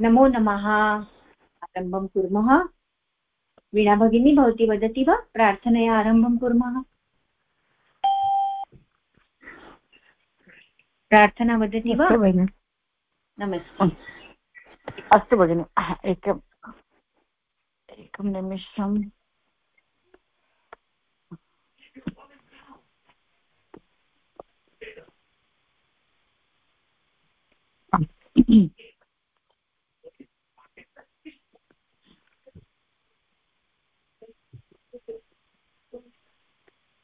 नमो नमः। आरम्भं कुर्मः। वीणा भगिनी भवती वदति वा? प्रार्थनया आरम्भं कुर्मः। प्रार्थना वदति वा? नमस्ते। अस्तु भगिनि एकम् एकं निमिषम्।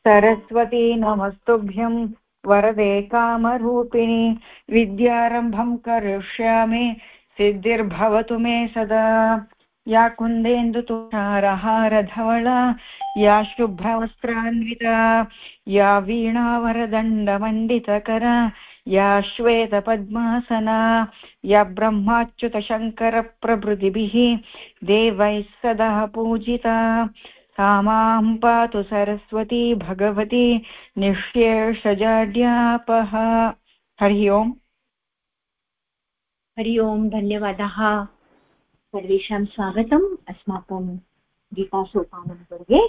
सरस्वती नमस्तुभ्यं वरदे कामरूपिणि, विद्यारम्भं करिष्यामि, सिद्धिर्भवतु मे सदा। या कुन्देन्दुतुषारहारधवला या शुभ्रवस्त्रान्विता, या वीणावरदण्डमण्डितकरा, या श्वेतपद्मासना, या ब्रह्माच्युतशङ्करप्रभृतिभिः, देवैः सदा पूजिता। सा माँ पातु सरस्वती भगवती निःशेषजाड्यापः। हरि ओम्। हरि ओम्, धन्यवादः। सर्वेषां स्वागतम्। अस्माकं गीतासोपानवर्गे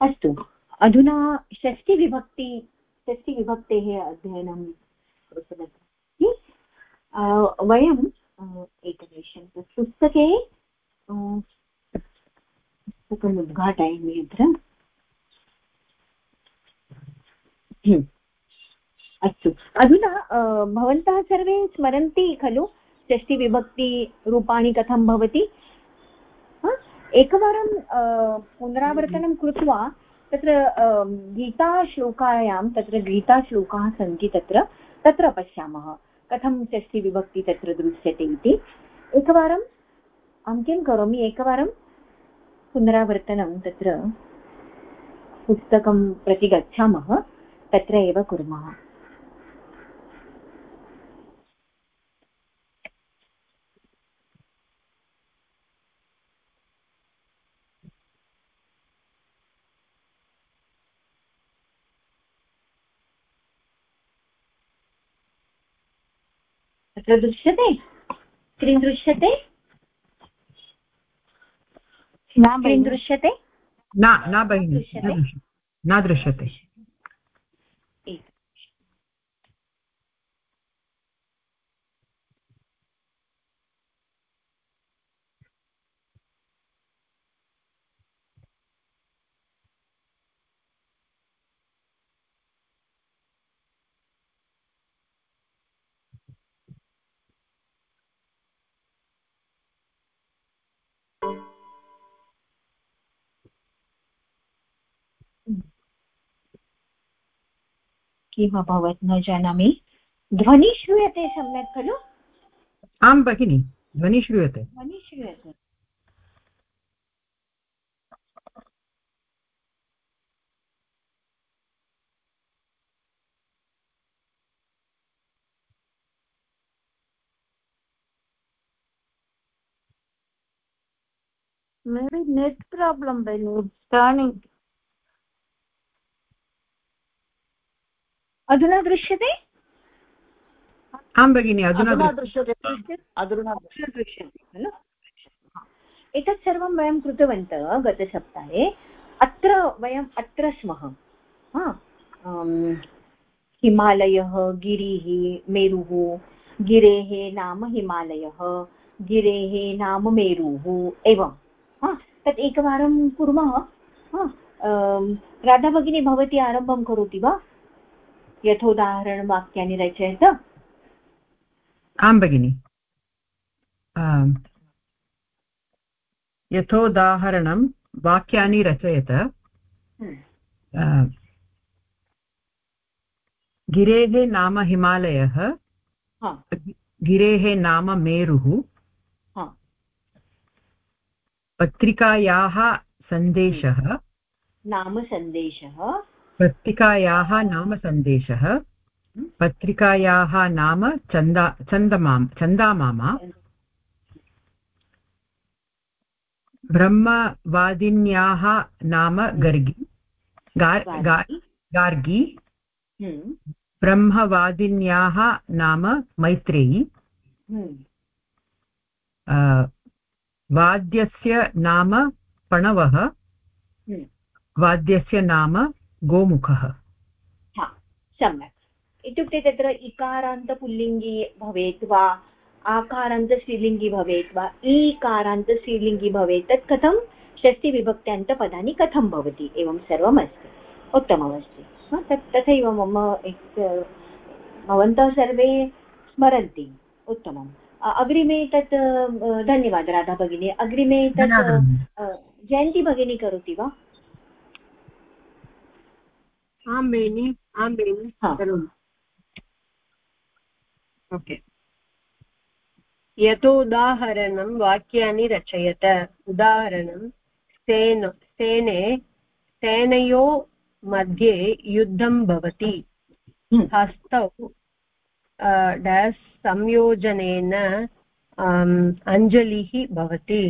अस्तु। अधुना षष्टिविभक्ति षष्टिविभक्तेः अध्ययनं वयम् एकनिमिषं पुस्तके पुस्तकम् उद्घाटयामि अत्र। अस्तु। अधुना भवन्तः सर्वे स्मरन्ति खलु? षष्टिविभक्तिरूपाणि कथं भवति? एकवारं पुनरावर्तनं कृत्वा तत्र गीताश्लोकायां तत्र गीताश्लोकाः सन्ति तत्र तत्र पश्यामः। कथं षष्टिविभक्ति तत्र दृश्यते इति? एकवारम् अहं किं करोमि? एकवारं पुनरावर्तनं तत्र पुस्तकं प्रति गच्छामः तत्र एव कुर्मः। तत्र दृश्यते? स्क्रीन् दृश्यते? स्क्रीन् दृश्यते? न न भगिनि न दृश्यते। किम् अभवत् न जानामि। ध्वनि श्रूयते सम्यक् खलु? आं भगिनि ध्वनि श्रूयते। ध्वनि श्रूयते। maybe net problem by turning अधुना दृश्यते? आं भगिनि अधुना दृश्यते। अधुना दृश्यते। खलु? एतत् सर्वं वयं कृतवन्तः गतसप्ताहे। अत्र वयम् अत्र स्मः। हिमालयः गिरिः मेरुः गिरेः नाम हिमालयः गिरेः नाम मेरुः एवं। तत् एकवारं कुर्मः। राधा भगिनी भवती आरम्भं करोति वा? यथोदाहरणवाक्यानि रचयत आं भगिनि. यथोदाहरणं वाक्यानि रचयत. हम्म। गिरेः नाम हिमालयः गिरेः नाम मेरुः पत्रिकायाः सन्देशः नाम सन्देशः पत्रिकायाः नाम सन्देशः पत्रिकायाः नाम चन्दा चन्दमां चन्दामामा ब्रह्मवादिन्याः नाम गर्गी गार्गी हम्म। ब्रह्मवादिन्याः नाम मैत्रेयी। वाद्यस्य नाम पणवः हम्म। वाद्यस्य नाम गोमुखः। हा सम्यक्। इत्युक्ते तत्र इकारान्तपुल्लिङ्गी भवेत् वा आकारान्तस्त्रीलिङ्गी भवेत् वा ईकारान्तस्त्रीलिङ्गी भवेत् तत् कथं षष्टिविभक्त्यान्तपदानि कथं भवति? एवं सर्वमस्ति। उत्तममस्ति। हा, तत् तथैव मम भवन्तः सर्वे स्मरन्ति। उत्तमम्। अग्रिमे तत् धन्यवादः राधा भगिनी अग्रिमे तत्। जयन्ती भगिनी करोति वा? आं बेनि आं बेनि हा। करोमि ओके यतोदाहरणं वाक्यानि रचयत उदाहरणं सेन सेने सेनयो मध्ये युद्धं भवति। हस्तौ डेस् संयोजनेन अञ्जलिः भवति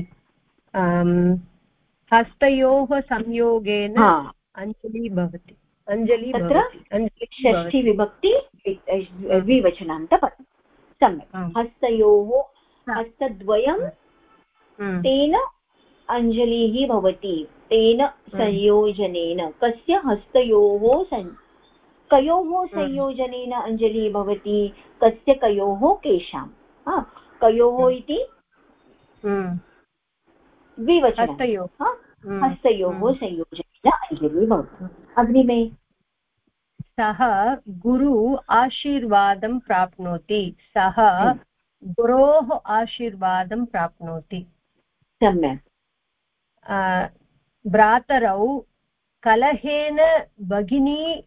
हस्तयोः संयोगेन अञ्जलिः भवति अञ्जलिः तत्र षष्ठीविभक्ति द्वि- द्विवचनान्तपदं सम्यक्। हस्तयोः। हस्तद्वयं तेन अञ्जलिः भवति। तेन संयोजनेन कस्य हस्तयोः सं कयोः संयोजनेन अञ्जलिः भवति? कस्य कयोः केषां? कयोः। इति? हम्म, द्विवचनं हस्तयोः। संयोजनेन अञ्जलिः भवति। अग्रिमे सः गुरु आशीर्वादं प्राप्नोति। सः हम्म। गुरोः आशीर्वादं प्राप्नोति। सम्यक्। भ्रातरौ कलहेन भगिनी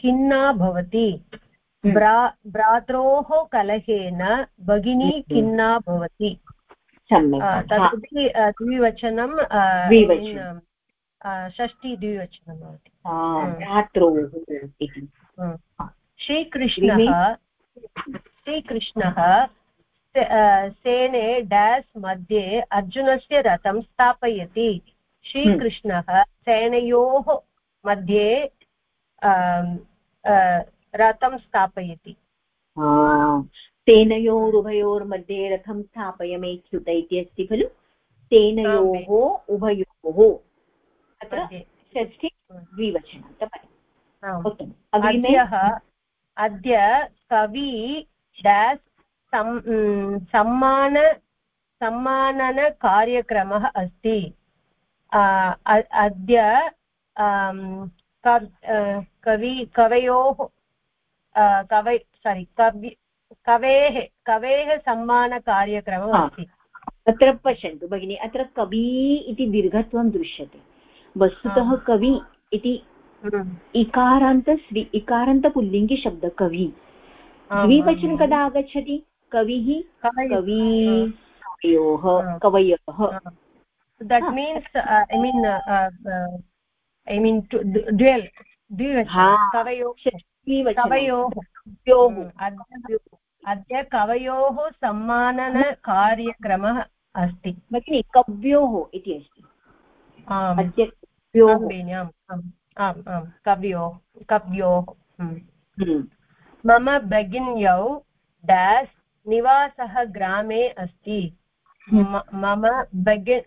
खिन्ना भवति? हम्म। भ्रा भ्रात्रोः कलहेन भगिनी हम्म। खिन्ना भवति? सम्यक्। अ, तदपि द्विवचनं अ, द्विवचनं। भवति हम्म। इति। श्रीकृष्णः श्रीकृष्णः सेने डेस् मध्ये अर्जुनस्य रथं स्थापयति श्रीकृष्णः सेनयोः मध्ये रथं स्थापयति तेनयोरुभयोर्मध्ये रथं स्थापयमेच्युत इति अस्ति खलु तेनयोः उभयोः मध्ये षष्ठी द्विवचनान्तपदम् आम्। उत्तमम् अग्रिमे? अद्य कवि डेस् सम्मान सम्माननकार्यक्रमः अस्ति। आ, अद्य कव्- कवि कवयोः कवै सारि कवि कवेः कवेः सम्मानकार्यक्रमः अस्ति। अत्र पश्यन्तु भगिनि अत्र कवि इति दीर्घत्वं दृश्यते। वस्तुतः कवि इति हम्म। इकारान्त स्वी इकारान्तपुल्लिङ्गिशब्द कवि। द्विवचनं कदा आगच्छति? कविः? कवय- कवि. कवयोः. कवयः that means uh, i mean uh, uh, i mean dual द्विवचनं कवयोः कवयोः कवयोः हम्म, अद्य अद्य कवयोः सम्माननकार्यक्रमः अस्ति भगिनि कव्योः इति अस्ति। आम्। कव्योः आम् आम् आम् आम्। कव्योः कव्योः। हम्म। हम्म. मम भगिन्यौ डेस् निवासः ग्रामे अस्ति। मम भगि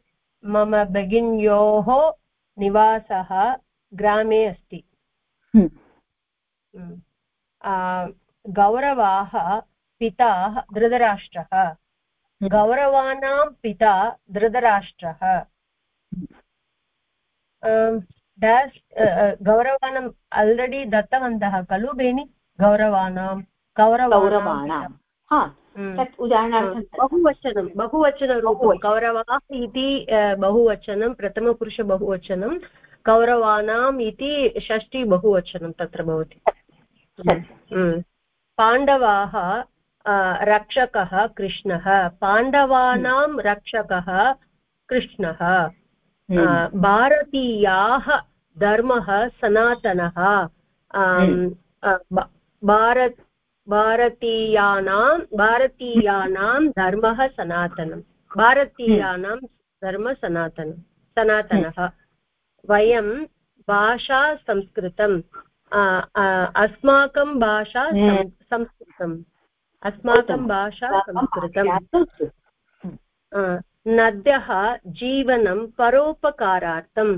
मम भगिन्योः निवासः ग्रामे अस्ति। हम्म. हम्म। गौरवाः पिता धृतराष्ट्रः। गौरवाणां पिता धृतराष्ट्रः। अ, अ, आल्रेडि दत्तवन्तः खलु बेनि? गौरवाणां गौरवाणां. कौरवाणां हा। तत् उदाहरणार्थं बहुवचनं बहुवचनरूपं बहुवचनं। कौरवाः इति बहुवचनं प्रथमपुरुष बहुवचनं कौरवाणाम् इति षष्टि बहुवचनं तत्र भवति। पाण्डवाः रक्षकः कृष्णः. पाण्डवानां रक्षकः कृष्णः. भारतीयाः धर्मः सनातनः। हम्म. भारत भारतीयानां भारतीयानां धर्मः सनातनं। भारतीयानां धर्म सनातनं सनातनः। वयं भाषा संस्कृतं अ, अस्माकं भाषा हम्म. संस्कृतम्। अस्माकं भाषा अस्माकं संस्कृतं भाषा संस्कृतं. नद्यः जीवनं परोपकारार्थं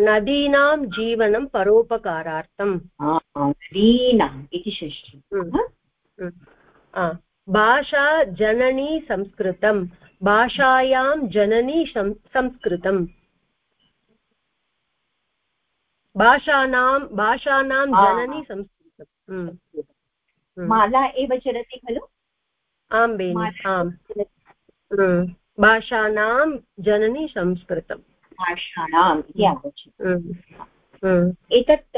नदीनां जीवनं परोपकारार्थं नदीनाम् इति षष्ठी। भाषा जननी संस्कृतं भाषायां जननी संस्कृतम्। भाषाणां भाषाणां जननी संस्कृतम्। माला एव चलति खलु? आं बेनि आम्। भाषाणां जननी संस्कृतम् भाषाणाम् इति आगच्छति। एतत्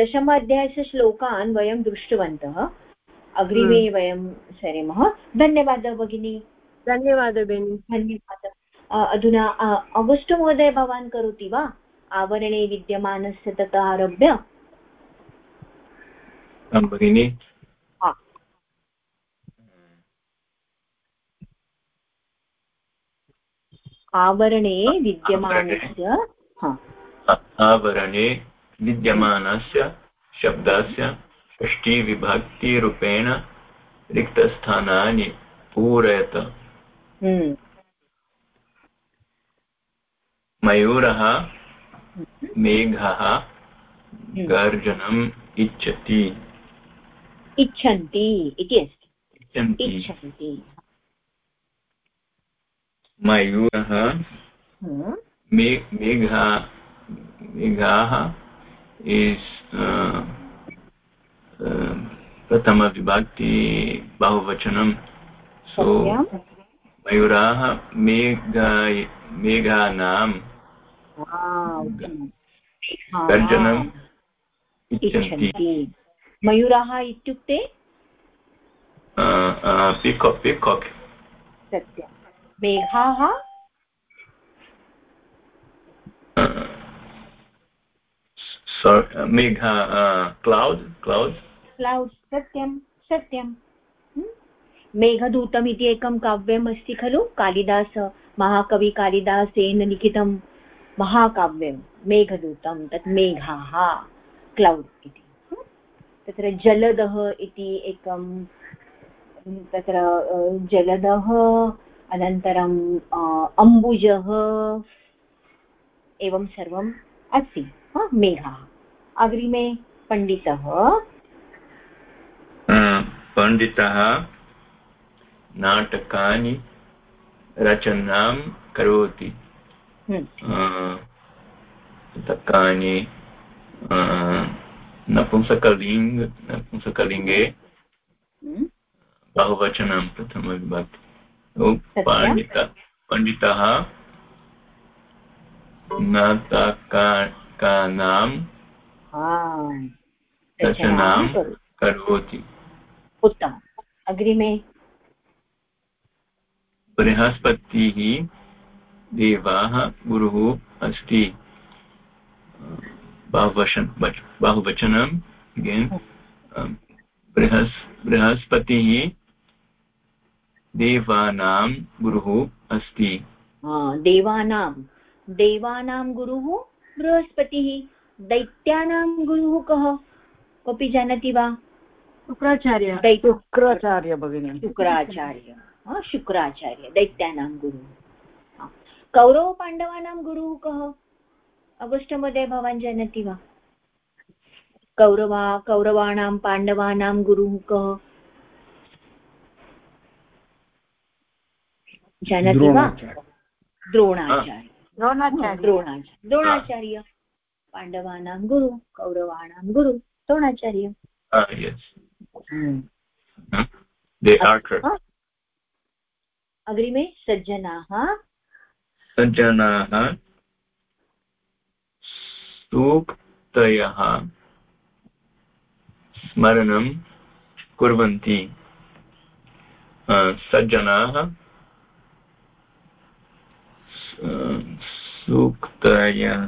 दशम अध्यायस्य श्लोकान् वयं दृष्टवन्तः। अग्रिमे वयं सरेमः। धन्यवादः भगिनी। धन्यवादः बेनि। धन्यवादः। अधुना अगस्ट् महोदय भवान् करोति वा? आवरणे विद्यमानस्य ततः आरभ्य? भगिनि। आवरणे विद्यमानस्य। आवरणे विद्यमानस्य शब्दस्य षष्टिविभक्तिरूपेण रिक्तस्थानानि पूरयत। हम्म। मयूरः मेघः हम्म। गर्जनम् इच्छति। इच्छन्ति इति अस्ति। इच्छन्ति। मयूरः हम्म। मेघा मेघाः इस् प्रथमविभक्ति बहुवचनं। सो मयूराः मेघा मेघानां गर्जनम् इच्छन्ति। मयूराः इत्युक्ते? Peacock peacock. सत्यं मेघाः मेघा क्लौड् क्लौड् क्लौड् सत्यं सत्यं मेघदूतम् इति एकं काव्यम् अस्ति खलु? कालिदास महाकवि कालिदासेन लिखितं महाकाव्यं मेघदूतं तत् मेघाः क्लौड् इति। तत्र जलदः इति एकं तत्र जलदः अनन्तरम् अम्बुजः एवं सर्वम् अस्ति मेघाः। अग्रिमे पण्डितः? पण्डितः नाटकानि रचनां करोति। तकानि नपुंसकलिङ्ग नपुंसकलिङ्गे बहुवचनं प्रथमविभक्ति पण्डित पण्डितः नाटकानां रचनां करोति। उत्तमम् अग्रिमे। बृहस्पतिः देवाः गुरुः अस्ति। बहुवचन बहुवचनम् अगेन् बृहस् बृहस्पतिः देवानां गुरुः अस्ति। देवानां। देवानां गुरुः बृहस्पतिः। दैत्यानां गुरुः कः? कोऽपि जानाति वा? शुक्राचार्य। शुक्राचार्य भगिनी। शुक्राचार्य। शुक्राचार्य। दैत्यानां गुरुः। कौरवपाण्डवानां गुरुः कः? अगस्टमध्ये भवान् जानाति वा? कौरवा कौरवाणां पाण्डवानां गुरुः कः? जानाति वा द्रोणाचार्य। द्रोणाचार्य। द्रोणाचार्य। पाण्डवानां गुरु कौरवाणां गुरु द्रोणाचार्य। हम्म। अग्रिमे सज्जनाः? सज्जनाः सूक्तयः। स्मरणं कुर्वन्ति। सज्जनाः सूक्तयः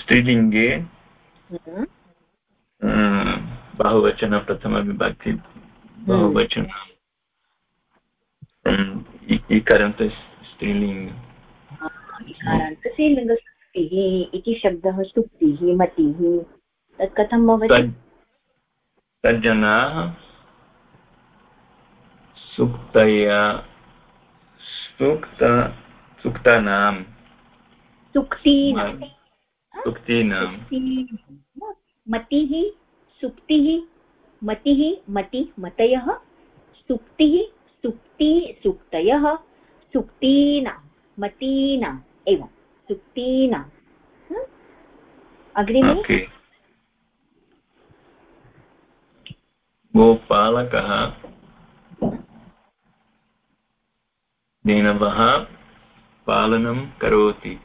स्त्रीलिङ्गे बहुवचन प्रथमविभक्ति बहुवचनं। इकारान्त स्त्रीलिङ्ग। इकारान्त इति शब्दः स्तुतिः मतिः। तत् कथं भवति? सज्जनाः सुक्तया सुक्त सुक्तानां सुक्तीनां सुक्तीनां मतिः सुप्तिः मतिः मति मतयः सुप्तिः सुप्ति सुक्तयः सुक्तीनां मतीनाम् एवं सुक्तीनाम् अग्रिमे. गोपालकः धेनवः पालनं करोति।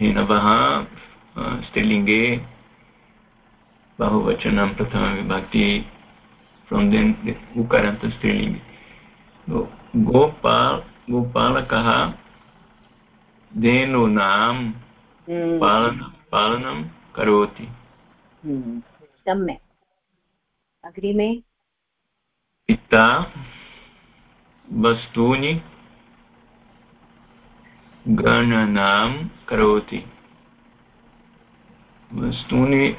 धेनवः स्त्रीलिङ्गे बहुवचनं प्रथमविभक्ति फ्रोम् देन् उकारन्त स्त्रीलिङ्गे गोपाल गोपालकः धेनूनां हम्म। पालनं पालनं करोति। हम्म। सम्यक्। अग्रिमे। पिता वस्तूनि गणनां करोति। वस्तूनि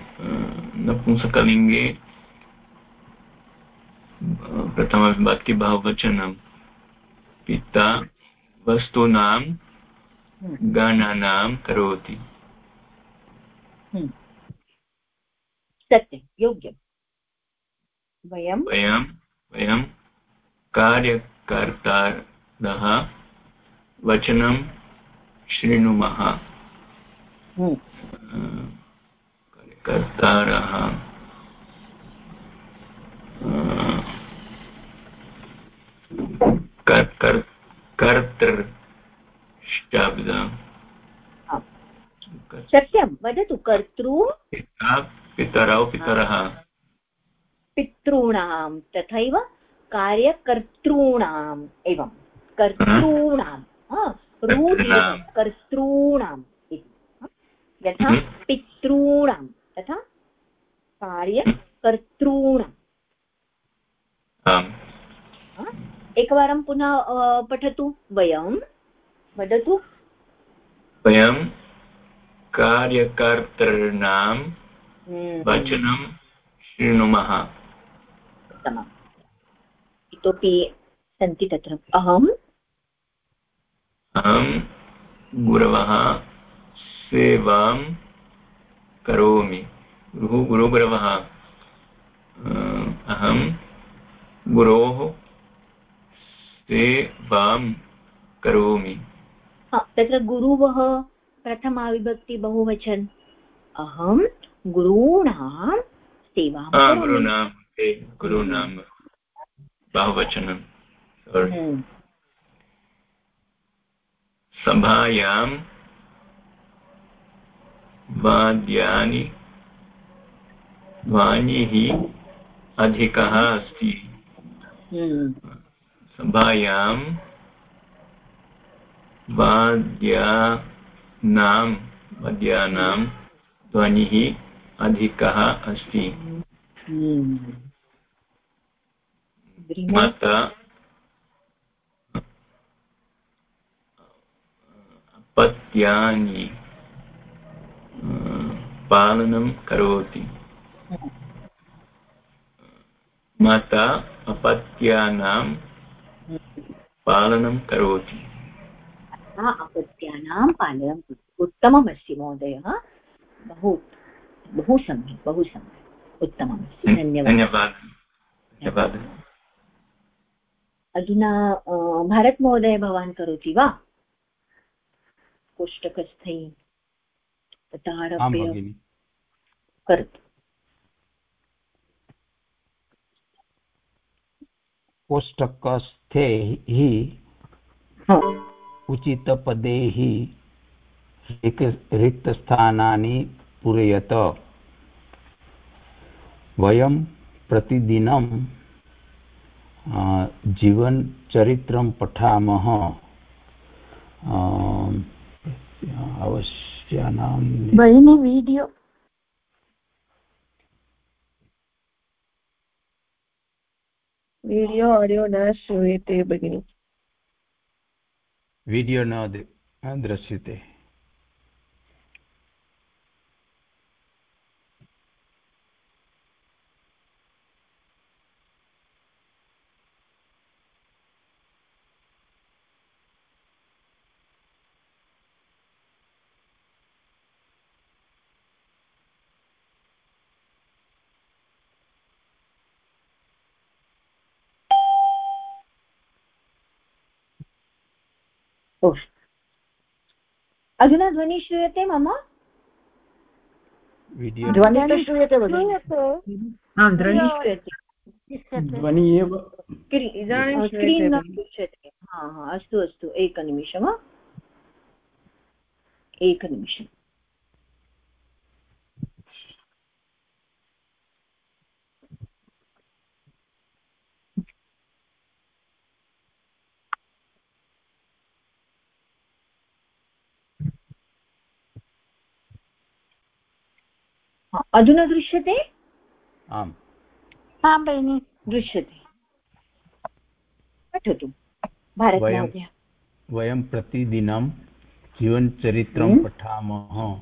नपुंसकलिङ्गे प्रथमविभक्ति बहुवचनं। पिता वस्तूनां गणनां करोति। हम्म। सत्यं योग्यं। वयं वयं वयं कार्यकर्तारः वचनं शृणुमः हम्म। कार्यकर्तारः कर्तृ शब्द सत्यं वदतु कर्तृ? पितरौ पितरः। पितॄणां तथैव? कार्यकर्तॄणाम् एवं कर्तॄणां कर्तॄणाम् इति यथा हम्म। पितॄणां तथा कार्यकर्तॄणाम्। एकवारं पुनः पठतु वयं वदतु। वयं कार्यकर्तॄणां हम्म। वचनं शृणुमः उत्तमम्। इतोपि सन्ति तत्र। अहम् अहं गुरवः सेवां करोमि। गुरुः गुरुगुरवः अहं गुरोः सेवां करोमि। तत्र गुरुवः प्रथमाविभक्ति बहुवचन। अहं गुरूणां सेवां गुरूणां गुरूणां बहुवचनं हम्म। सभायां वाद्यानि ध्वनिः अधिकः अस्ति। हम्म। सभायां वाद्यानां वाद्यानां ध्वनिः अधिकः अस्ति। माता अपत्यानि पालनं करोति माता अपत्यानां पालनं करोति अपत्यानां पालनम् उत्तममस्ति महोदय बहु बहु सम्यक् बहु सम्यक्. उत्तममस्ति धन्यवादः. धन्यवादः. अधुना भारतमहोदय भवान् करोति वा? कोष्टकस्थै ततः आरभ्य करोतु कोष्टकस्थे हि उचितपदे हि रिक्तस्थानानि पूरयत। वयं प्रतिदिनं जीवनचरित्रं पठामः। अवश्यानां भगिनी वीडियो। वीडियो आडियो न श्रूयते भगिनि। वीडियो न दृश्यते। ओ अधुना ध्वनिः श्रूयते मम? वीडियो ध्वनिः श्रूयते ध्वनिः एव इदानीं स्क्रीन् न श्रूयते। हा हा अस्तु अस्तु एकनिमिषं वा एकनिमिषम् अधुना दृश्यते? आम्। आं भगिनि दृश्यते। पठतु भारतमहोदय वयं प्रतिदिनं जीवनचरित्रं हम्म। पठामः।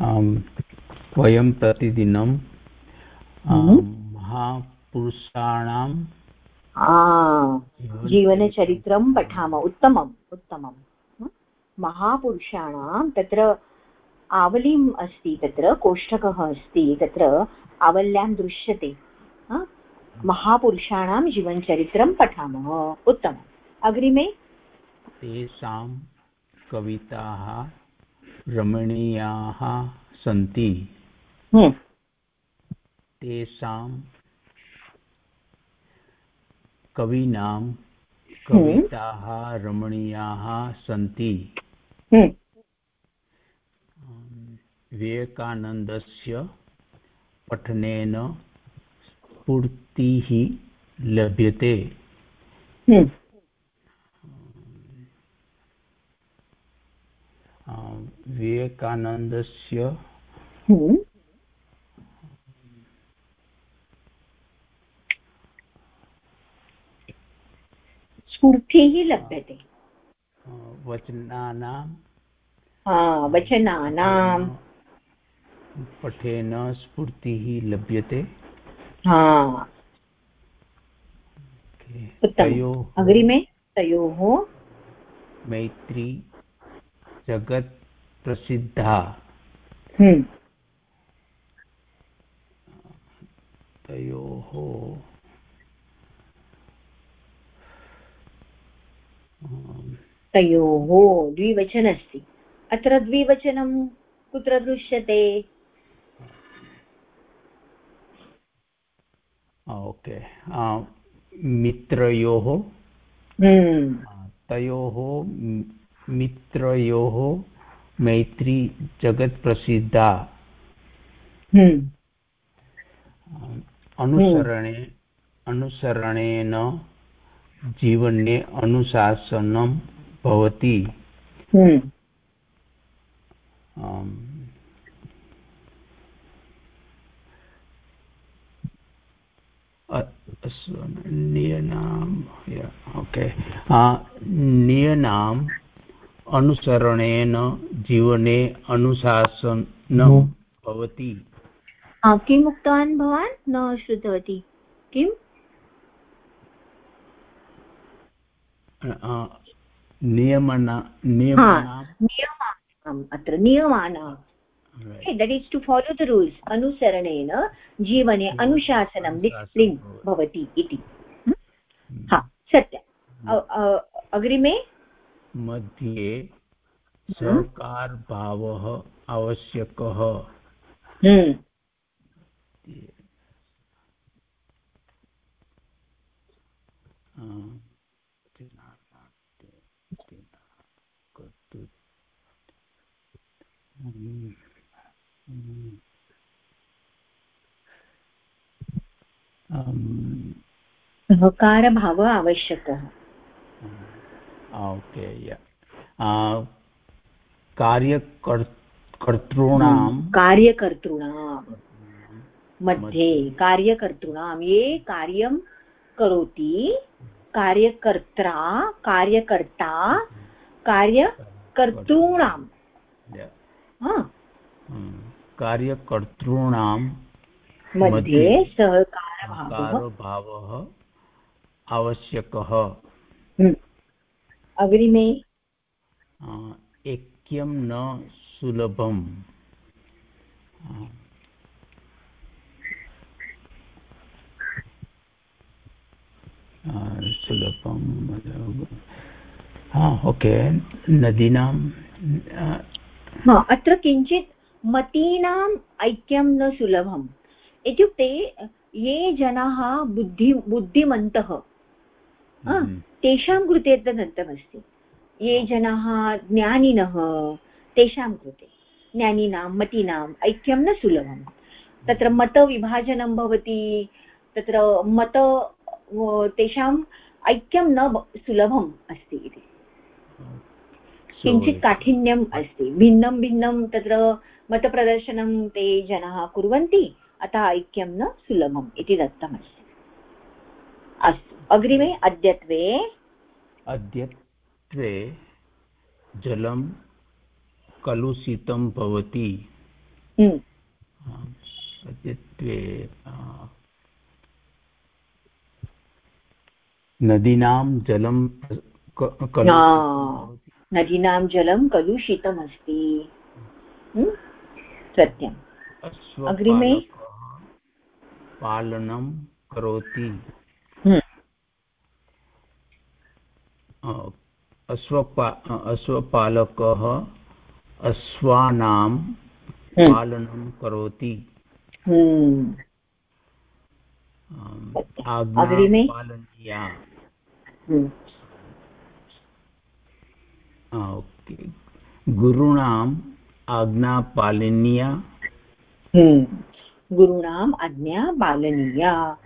हम्म, वयं प्रतिदिनं हम्म। महापुरुषाणां जीवनचरित्रं पठामः उत्तमम् उत्तमं? महापुरुषाणां तत्र आवलीम् अस्ति तत्र कोष्ठकः अस्ति तत्र आवल्यां दृश्यते। महापुरुषाणां जीवनचरित्रं पठामः उत्तमम्। अग्रिमे? तेषां कविताः रमणीयाः सन्ति। तेषां कवीनां कविताः रमणीयाः सन्ति। हम्म, विवेकानन्दस्य पठनेन स्फूर्तिः लभ्यते। हम्म, विवेकानन्दस्य स्फूर्तिः लभ्यते। वचनानां हा वचनानां पठेन स्फूर्तिः लभ्यते। हा। तयोः अग्रिमे तयोः मैत्री जगत् प्रसिद्धा। हम्म, तयोः तयोः द्विवचन अस्ति अत्र द्विवचनं कुत्र दृश्यते? ओके। मित्रयोः? हम्म, तयोः मित्रयोः मैत्री जगत्प्रसिद्धा हम्म, अनुसरणे अनुसरणेन जीवने अनुशासनं भवति। हम्म, अ- नियनाम् ओके नियनाम् अनुसरणेन जीवने अनुशासनं भवति। हा, किम् उक्तवान् भवान्? न श्रुतवती। किम्? नियमना नियमानां नियमानाम् अत्र नियमानां that is to follow the rules अनुसरणेन जीवने अनुशासनं डिसिप्लिन् भवति इति हा सत्यम् अग्रिमे मध्ये सहकारभावः आवश्यकः हम्म, सहकारभावः आवश्यकः। ओके या। कार्यकर् कर्तॄणां कार्यकर्तॄणां मध्ये कार्यकर्तॄणां ये कार्यं करोति कार्यकर्त्रा कार्यकर्ता कार्यकर्तॄणां हाँ। हम्म, कार्यकर्तॄणां मध्ये सहकारभावः। आवश्यकः। हम्म। अग्रिमे। ऐक्यं न सुलभम्। सुलभं मतलब- हाँ, ओके नदीनां हा अत्र किञ्चित् मतीनाम् ऐक्यं न सुलभम्। इत्युक्ते ये जनाः बुद्धि बुद्धिमन्तः हम्म। तेषां कृते अत्र दत्तमस्ति। ये जनाः ज्ञानिनः तेषां कृते। ज्ञानिनां मतीनाम् ऐक्यं न सुलभं तत्र मतविभाजनं भवति तत्र मत तेषाम् ऐक्यं न सुलभम् अस्ति इति। किञ्चित् काठिन्यम् अस्ति। भिन्नं भिन्नं तत्र मतप्रदर्शनं ते जनाः कुर्वन्ति अतः ऐक्यं न सुलभम् इति दत्तमस्ति। अस्तु अग्रिमे अद्यत्वे। अद्यत्वे जलं कलुषितं भवति। हम्म। अद्यत्वे नदीनां जलं नदीनां जलं कलुषितमस्ति? सत्यम्। अग्रिमे? पालनं करोति। अश्वपा अश्वपालकः अश्वानां। पालनं करोति। अग्रिमे? पालनीया। गुरूणाम् आज्ञा पालनीया। हम्म। गुरूणाम् आज्ञा पालनीया।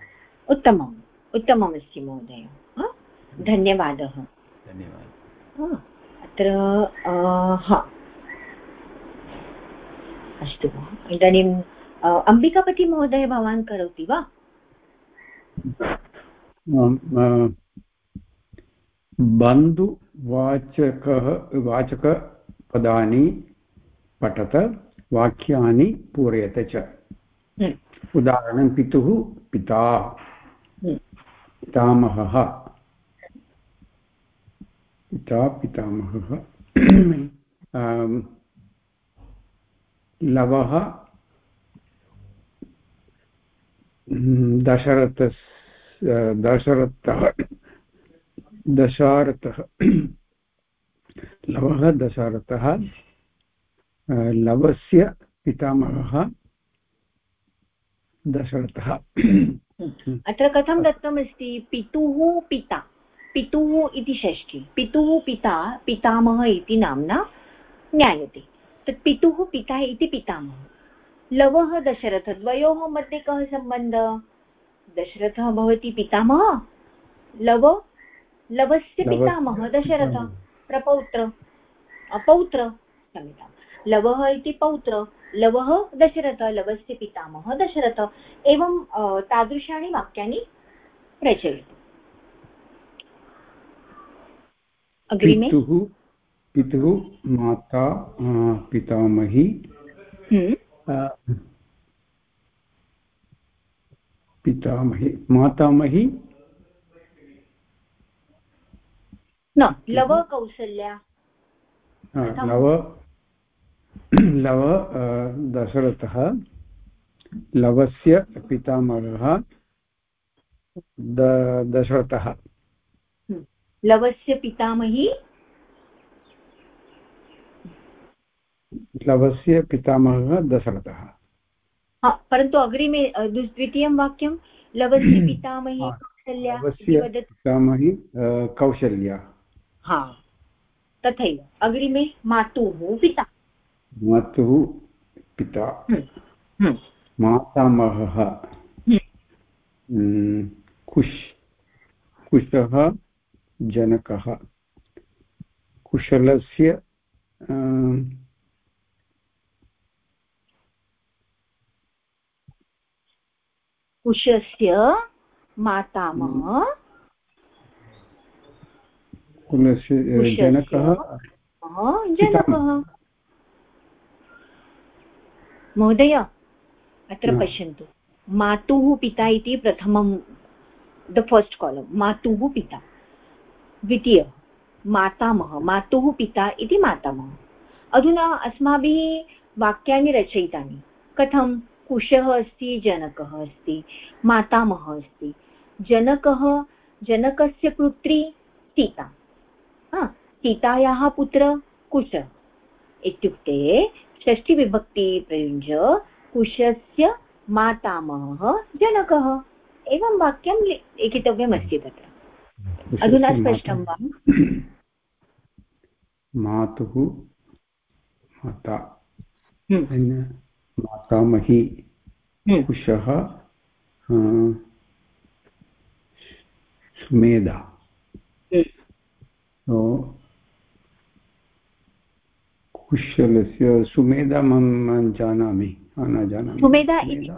उत्तमम् उत्तममस्ति महोदय। धन्यवादः। धन्यवादः। अत्र हा। अस्तु इदानीम् अम्बिकापतिमहोदय भवान् करोति वा? बन्धुवाचकः वाचकपदानि पठत वाक्यानि पूरयत च हम्म। उदाहरणं पितुः पिता हम्म। पितामहः पिता पितामहः लवः दशरथ दशरथः दशारथः। लवः दशारथः। लवस्य पितामहः दशरथः। अत्र कथं दत्तमस्ति? पितुः पिता। पितुः इति षष्ठी। पितुः पिता, पितामहः इति नाम्ना ज्ञायते। तत् पितुः पिता इति पितामहः। लवः दशरथ। द्वयोः मध्ये कः सम्बन्धः? दशरथः भवति पितामहः। लव लवस्य पितामहः दशरथ प्रपौत्र पौत्र क्षम्यतां। लवः इति पौत्र लवः दशरथ लवस्य पितामहः दशरथ एवं तादृशानि वाक्यानि रचयतु। अग्रिमे। पितुः पितुः माता पितामही। हम्म। पितामही मातामही न लव कौसल्या लव लव दशरथः लवस्य पितामहः दशरथः. हम्म। लवस्य पितामही? लवस्य पितामहः दशरथः. परन्तु अग्रिमे द्वितीयं वाक्यं लवस्य पितामही कौशल्या पितामही कौशल्या. हा तथैव अग्रिमे मातुः पिता। मातुः पिता। हम्म, हम्म। मातामहः। हम्म। कुश कुशः जनकः। कुशलस्य कुशस्य मातामहः। कुलस्य जनकः जनकः महोदय अत्र पश्यन्तु। मातुः पिता इति प्रथमं द फस्ट् कालम् मातुः पिता। द्वितीय मातामह मातुः पिता इति मातामह। अधुना अस्माभिः वाक्यानि रचयितानि। कथं? कुशः अस्ति जनकः अस्ति मातामहः अस्ति। जनकः जनकस्य पुत्री सीता। सीतायाः पुत्र कुश इत्युक्ते षष्ठीविभक्ति कुशस्य मातामहः जनकः एवं वाक्यं लिखितव्यमस्ति तत्र अधुना स्पष्टं वा मातुः माता। मातामही। कुशः सुमेधा हम्म। कुशलस्य सुमेधा अहं जानामि। न जानामि। सुमेधा इति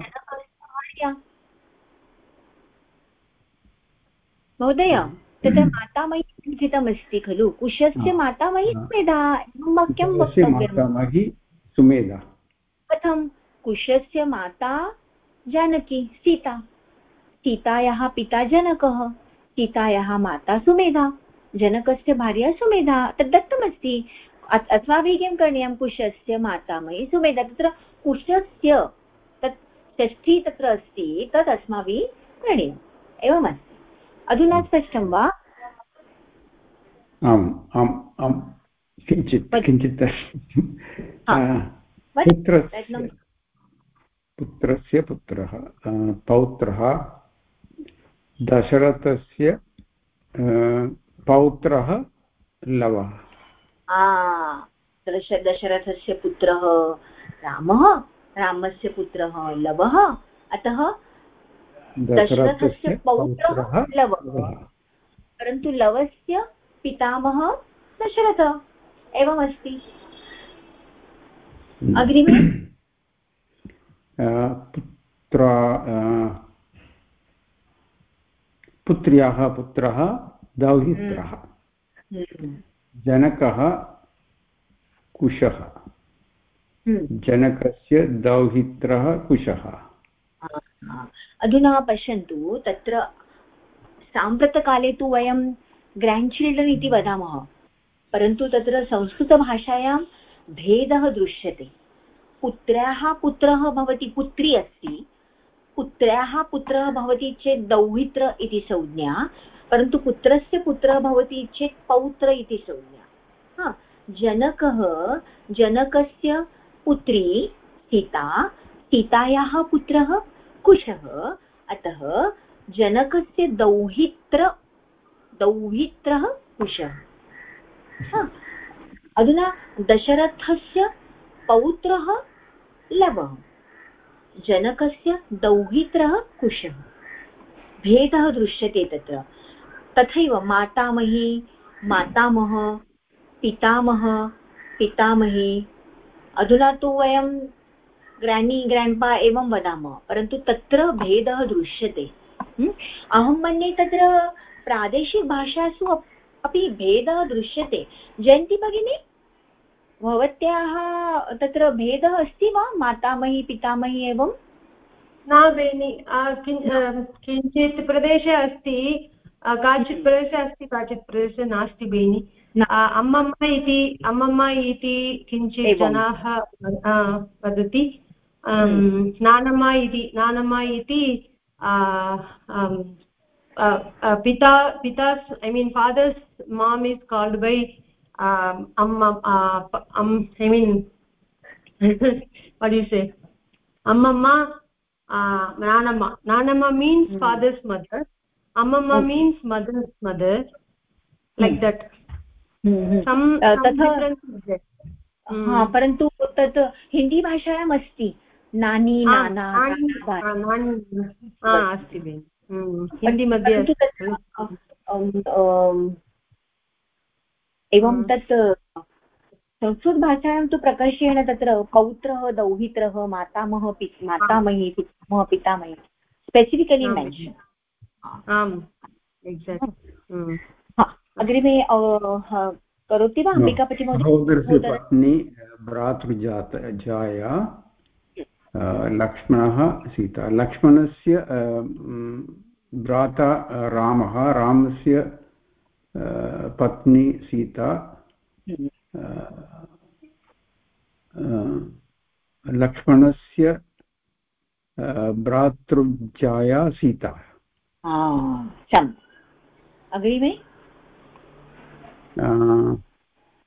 महोदय तत्र मातामही लिखितमस्ति खलु। कुशस्य मातामही सुमेधा एवं वाक्यं मातामही सुमेधा। कथं कुशस्य माता जानकी सीता। सीतायाः पिता जनकः। सीतायाः माता सुमेधा। जनकस्य भार्या सुमेधा तद् दत्तमस्ति। अस्माभिः किं करणीयं कुशस्य मातामही सुमेधा। तत्र कुशस्य तत् षष्ठी तत्र अस्ति तत् अस्माभिः करणीयम्। एवमस्ति। अधुना स्पष्टं वा? आम् आम् आम्। किञ्चित् किञ्चित्। पुत्रस्य पुत्रः पौत्रः दशरथस्य पौत्रः लवः। दश दशरथस्य पुत्रः रामः रामस्य पुत्रः लवः अतः दशरथस्य पौत्रः लवः। परन्तु लवस्य पितामह दशरथ एवमस्ति। अग्रिमे। पुत्र पुत्र्याः पुत्रः दौहित्रः हम्म। जनकः कुशः। हम्म। जनकस्य दौहित्रः कुशः। अधुना पश्यन्तु तत्र साम्प्रतकाले तु वयं ग्राण्ड् चिल्ड्रन् इति वदामः परन्तु तत्र संस्कृतभाषायां भेदः दृश्यते। पुत्र्याः पुत्रः भवति पुत्री अस्ति पुत्र्याः पुत्रः भवति चेत् दौहित्र इति संज्ञा परन्तु पुत्रस्य पुत्रः भवति चेत् पौत्र इति संज्ञा। हा, जनकः, जनकस्य पुत्री, सीता, सीतायाः पुत्रः, कुशः, अतः जनकस्य दौहित्र, दौहित्रः कुशः। अधुना दशरथस्य पौत्रः लवः, जनकस्य दौहित्रः कुशः। भेदः दृश्यते तत्र। तथैव मातामही, मातामह, पितामह, पितामही। अधुना तु वयं ग्रानी, ग्राण्ड्पा एवं वदामः, परन्तु तत्र भेदः दृश्यते। अहं मन्ये तत्र प्रादेशिकभाषासु अपि भेदः दृश्यते। जयन्ती भगिनी, भवत्याः तत्र भेदः अस्ति वा? मातामही, पितामही एवं? न, बेनि किञ्चित् प्रदेशे अस्ति। काचित् प्रदेशे अस्ति काचित् प्रदेशे नास्ति बेनि। अम्मम्मा इति अम्मम्मा इति किञ्चित् जनाः वदति। नानम्मा इति नानम्मा इति पिता पिता I mean father's mom is called by um I mean वड् अम्मम्मा नानम्मा नानम्मा means father's mother अम्मम्मा means mother's mother like that परन्तु तत् हिन्दीभाषायाम् अस्ति नानी नाना अस्ति हिंदी मध्ये एवं तत् संस्कृतभाषायां तु प्रकर्षेण तत्र पौत्रः दौहित्रः मातामह मातामही पितामह पितामही स्पेसिफिकलि मेन्शन् आम् अग्रिमे करोति वा अम्बिकापति महोदय भ्रातृजात जाया लक्ष्मणः सीता। लक्ष्मणस्य भ्राता रामः। रामस्य पत्नी सीता। लक्ष्मणस्य भ्रातृजाया सीता। अग्रिमे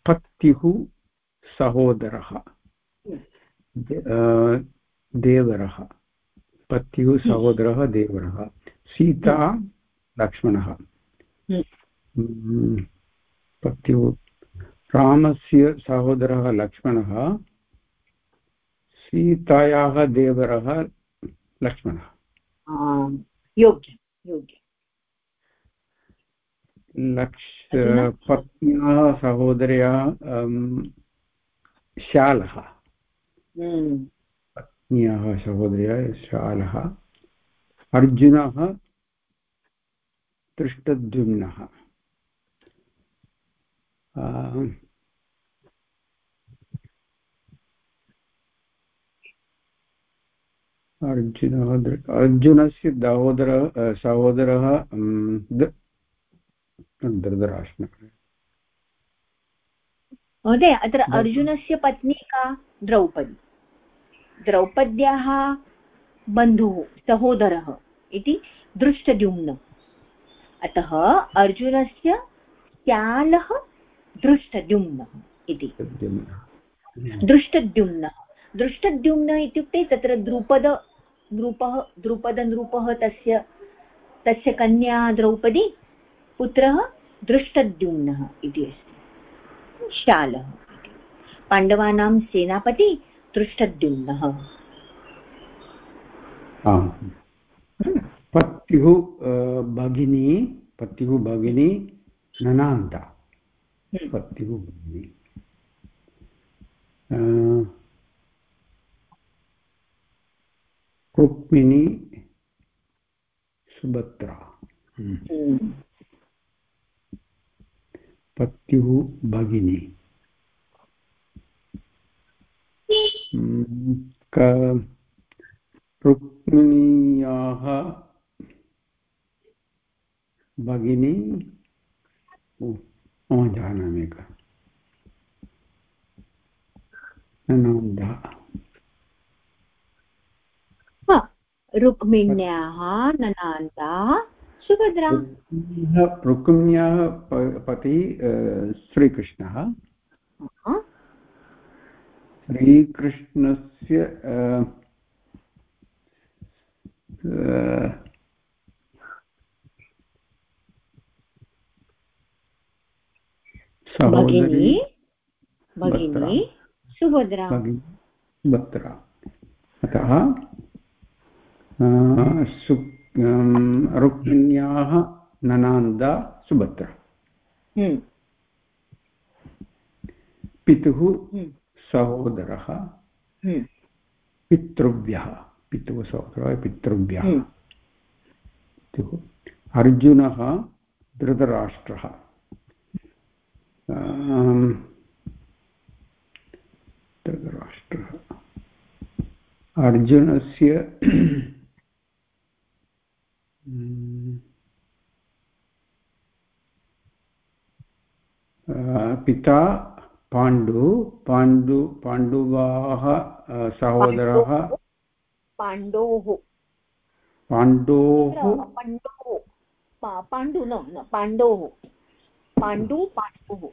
पत्युः सहोदरः। देवरः। पत्युः सहोदरः देवरः। सीता लक्ष्मणः। हम्म, पत्युः रामस्य सहोदरः लक्ष्मणः। सीतायाः देवरः लक्ष्मणः। योग्यं। योग्यं। लक्ष पत्न्याः सहोदर्याः शालः। पत्न्याः सहोदर्याः शालः। अर्जुनः दृष्टद्युम्नः अर्जुनः अर्जुनस्य सहोदरः सहोदरः धृतराष्ट्र। महोदय अत्र अर्जुनस्य पत्नी का द्रौपदी। द्रौपद्याः बन्धुः सहोदरः इति दृष्टद्युम्न अतः अर्जुनस्य श्यालः दृष्टद्युम्नः इति। दृष्टद्युम्नः। दृष्टद्युम्न इत्युक्ते तत्र द्रुपद नृपः द्रुपदनृपः तस्य तस्य कन्या द्रौपदी पुत्रः दृष्टद्युम्नः इति अस्ति। शालः पाण्डवानां सेनापति दृष्टद्युम्नः पत्युः भगिनी पत्युः भगिनी ननान्ता। हम्म। पत्युः भगिनी। रुक्मिणी सुभद्रा। हम्म। पत्युः भगिनी। हम्म, रुक्मिण्याः भगिनी। अहं जानामि का रुक्मिण्याः ननान्ता सुभद्रा। रुक्मिण्याः पति श्रीकृष्णः। श्रीकृष्णस्य भगिनी भगिनी सुभद्रा। सुभद्रा अतः रुक्मिण्याः ननान्दा सुभद्रा। हम्म। पितुः हम्म। सहोदरः। हम्म। पितृभ्यः पितुः सहोदरः पितृभ्यः पितुः। अर्जुनः धृतराष्ट्रः। धृतराष्ट्रः। अर्जुनस्य पिता पाण्डु पाण्डु पाण्डुवाः सहोदरः पाण्डोः पाण्डोः पाण्डोः न पाण्डोः पाण्डु पाण्डुः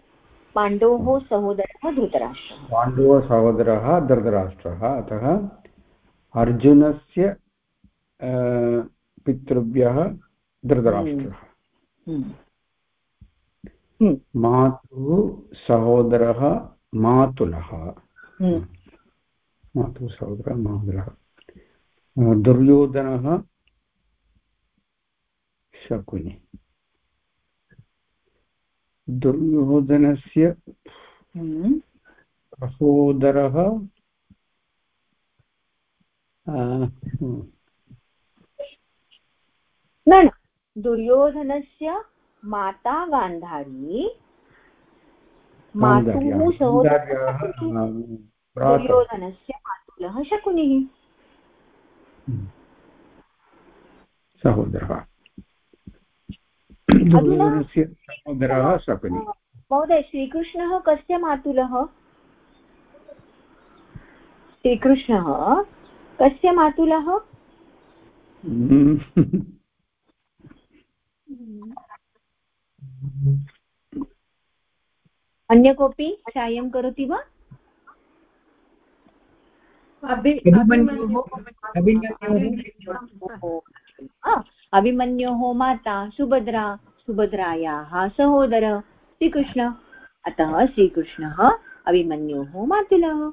पाण्डोः सहोदरः धृतराष्ट्रः पाण्डोः सहोदरः धृतराष्ट्रः अतः अर्जुनस्य पितृभ्यः धृतराष्ट्रः। हम्म। हम्म। मातुः सहोदरः मातुलः। हम्म। मातुः सहोदरः मातुलः। दुर्योधनः शकुनि। दुर्योधनस्य सहोदरः न न। दुर्योधनस्य माता गान्धारी। मातुः सहोदरः दुर्योधनस्य मातुलः शकुनिः। सहोदरः। दुर्योधनस्य सहोदरः शकुनि। महोदय श्रीकृष्णः कस्य मातुलः? श्रीकृष्णः कस्य मातुलः? अन्य कोऽपि साहाय्यं करोति वा? अभिमन्योः माता सुभद्रा सुभद्रायाः सहोदर श्रीकृष्ण। अतः श्रीकृष्णः अभिमन्योः मातुलः।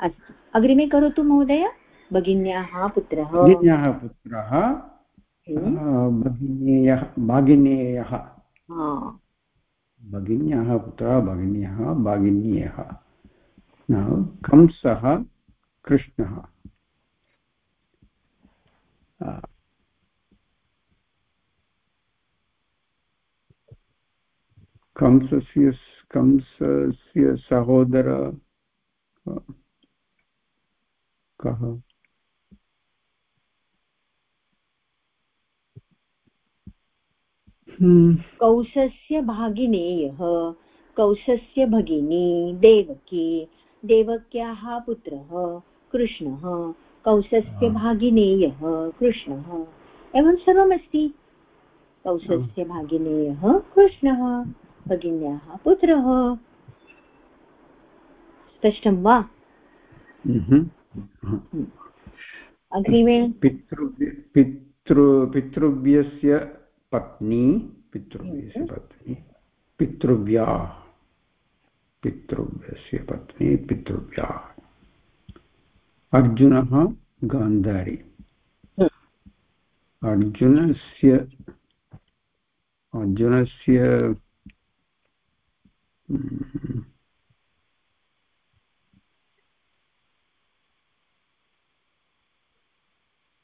अस्तु। अग्रिमे करोतु महोदय। भगिन्याः पुत्रः। भगिन्याः पुत्रः। हम्म। भगिनेयः भगिनेयः भगिन्याः पुत्रः भगिन्यः भगिन्येयः। कंसः कृष्णः। कंसस्य कंसस्य सहोदर कः? हम्म, कौसस्य भागिनेयः कौसस्य भगिनी देवकी देवक्याः पुत्रः कृष्णः कौसस्य भागिनेयः कृष्णः एवं सर्वमस्ति। कौसस्य भागिनेयः कृष्णः भगिन्याः पुत्रः। स्पष्टं वा? हम्म। अग्रिमे। पितृभ्य पितृ पितृव्यस्य पत्नी पितृव्यस्य। पत्नी पितृव्या पितृव्यस्य पत्नी पितृव्या अर्जुनः गान्धारी हम्म। अर्जुनस्य अर्जुनस्य हम्म,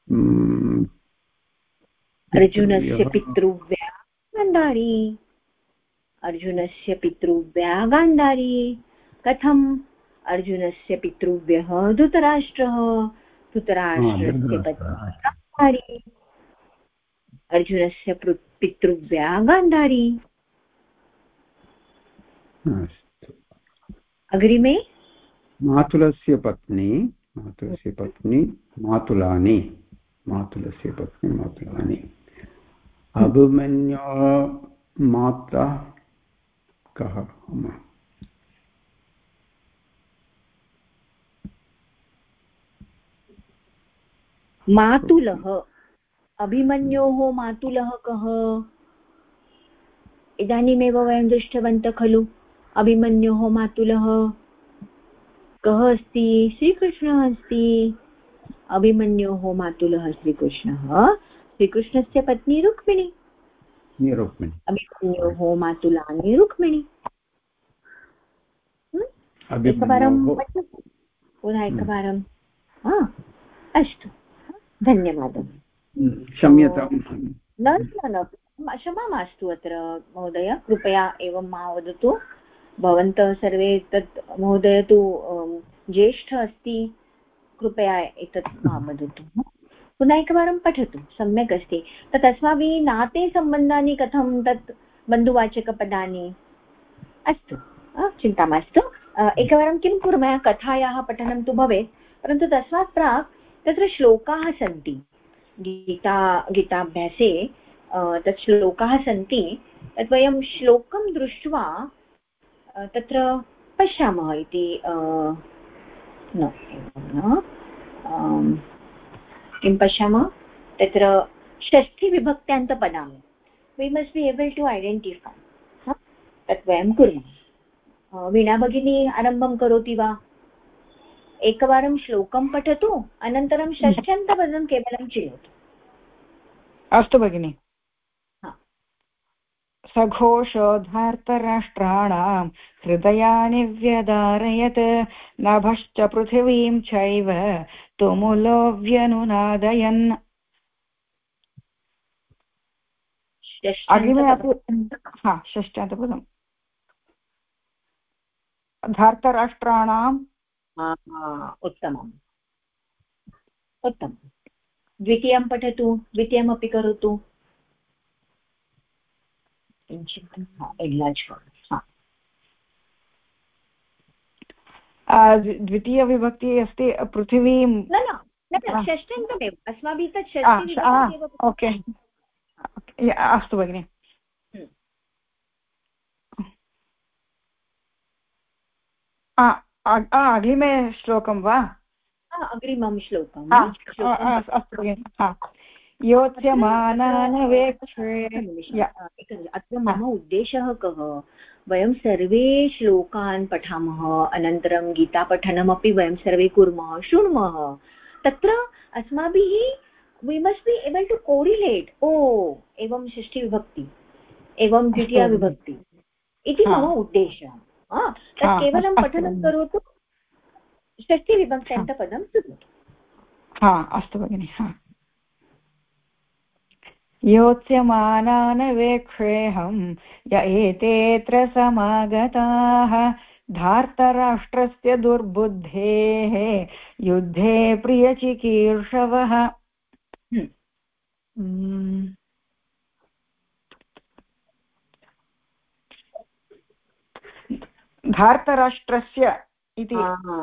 हम्म, अर्जुनस्य पितृव्यः- गान्धारी अर्जुनस्य पितृव्या गान्धारी कथम्? अर्जुनस्य पितृव्यः धृतराष्ट्रः। धृतराष्ट्रस्य पत्नी गान्धारी अर्जुनस्य पितृव्या गान्धारी अग्रिमे। मातुलस्य पत्नी मातुलस्य पत्नी मातुलानि। मातुलस्य पत्नी मातुलानि। अभिमन्योः माता कः मातुलः, अभिमन्योः मातुलः कः? इदानीमेव वयं दृष्टवन्तः खलु, अभिमन्योः मातुलः कः अस्ति? श्रीकृष्णः अस्ति। अभिमन्योः मातुलः श्रीकृष्णः। श्रीकृष्णस्य पत्नी रुक्मिणी। रुक्मिणी। अभिमन्योः मातुलानि रुक्मिणी। एकवारं पुनः एकवारं। अस्तु धन्यवादः। क्षम्यतां। न न न क्षमा मास्तु अत्र महोदय। कृपया एवं मा वदतु। भवन्तः सर्वे तत् महोदय तु अं, ज्येष्ठ अस्ति। कृपया एतत् मा वदतु। पुनः एकवारं पठतु, सम्यक् अस्ति। तत् अस्माभिः नाते सम्बन्धानि कथं, तत् बन्धुवाचकपदानि? अस्तु चिन्ता मास्तु। एकवारं किं कुर्मः? कथायाः पठनं तु भवेत्, परन्तु तस्मात् प्राक् तत्र श्लोकाः सन्ति। गीता, गीताभ्यासे तत् श्लोकाः सन्ति। तत् वयं श्लोकं दृष्ट्वा तत्र पश्यामः इति किं पश्यामः? तत्र षष्ठीविभक्त्यान्तपदानि we must be able to identify तत् वयं कुर्मः। वीणा भगिनी आरम्भं करोति वा? एकवारं श्लोकं पठतु अनन्तरं षष्ठ्यन्तपदं केवलं चिनोतु। अस्तु भगिनि। सघोषोधार्तराष्ट्राणां हृदयानि व्यदारयत् नभश्च पृथिवीं चैव तुमुलो व्यनुनादयन् अग्रिमे अपि हा षष्ठान्तपदम् धार्तराष्ट्राणां हा, हा, उत्तमम्। उत्तमं द्वितीयं पठतु द्वितीयमपि करोतु। किञ्चित् करोतु हा आ, द्वि- द्वितीयविभक्तिः अस्ति पृथिवीं न हा। षष्ठ्यन्तमेव अस्माभिः तत् ओके। अस्तु भगिनि। अग्रिमे श्लोकं वा? अग्रिमं श्लोकम् अस्तु भगिनि योत्स्यमानानवेक्षे अत्र मम उद्देशः कः? वयं सर्वे श्लोकान् पठामः अनन्तरं गीतापठनमपि वयं सर्वे कुर्मः शृण्मः। तत्र अस्माभिः we must be able to correlate ओ एवं षष्ठीविभक्ति एवं द्वितीयाविभक्ति इति मम उद्देशः। तत् केवलं पठनं करोतु षष्ठीविभक्त्यन्तपदं शृणोतु हा अस्तु भगिनि हा। योत्स्यमानानवेक्षेऽहं य एतेऽत्र समागताः धार्तराष्ट्रस्य दुर्बुद्धेः युद्धे प्रियचिकीर्षवः। धार्तराष्ट्रस्य इति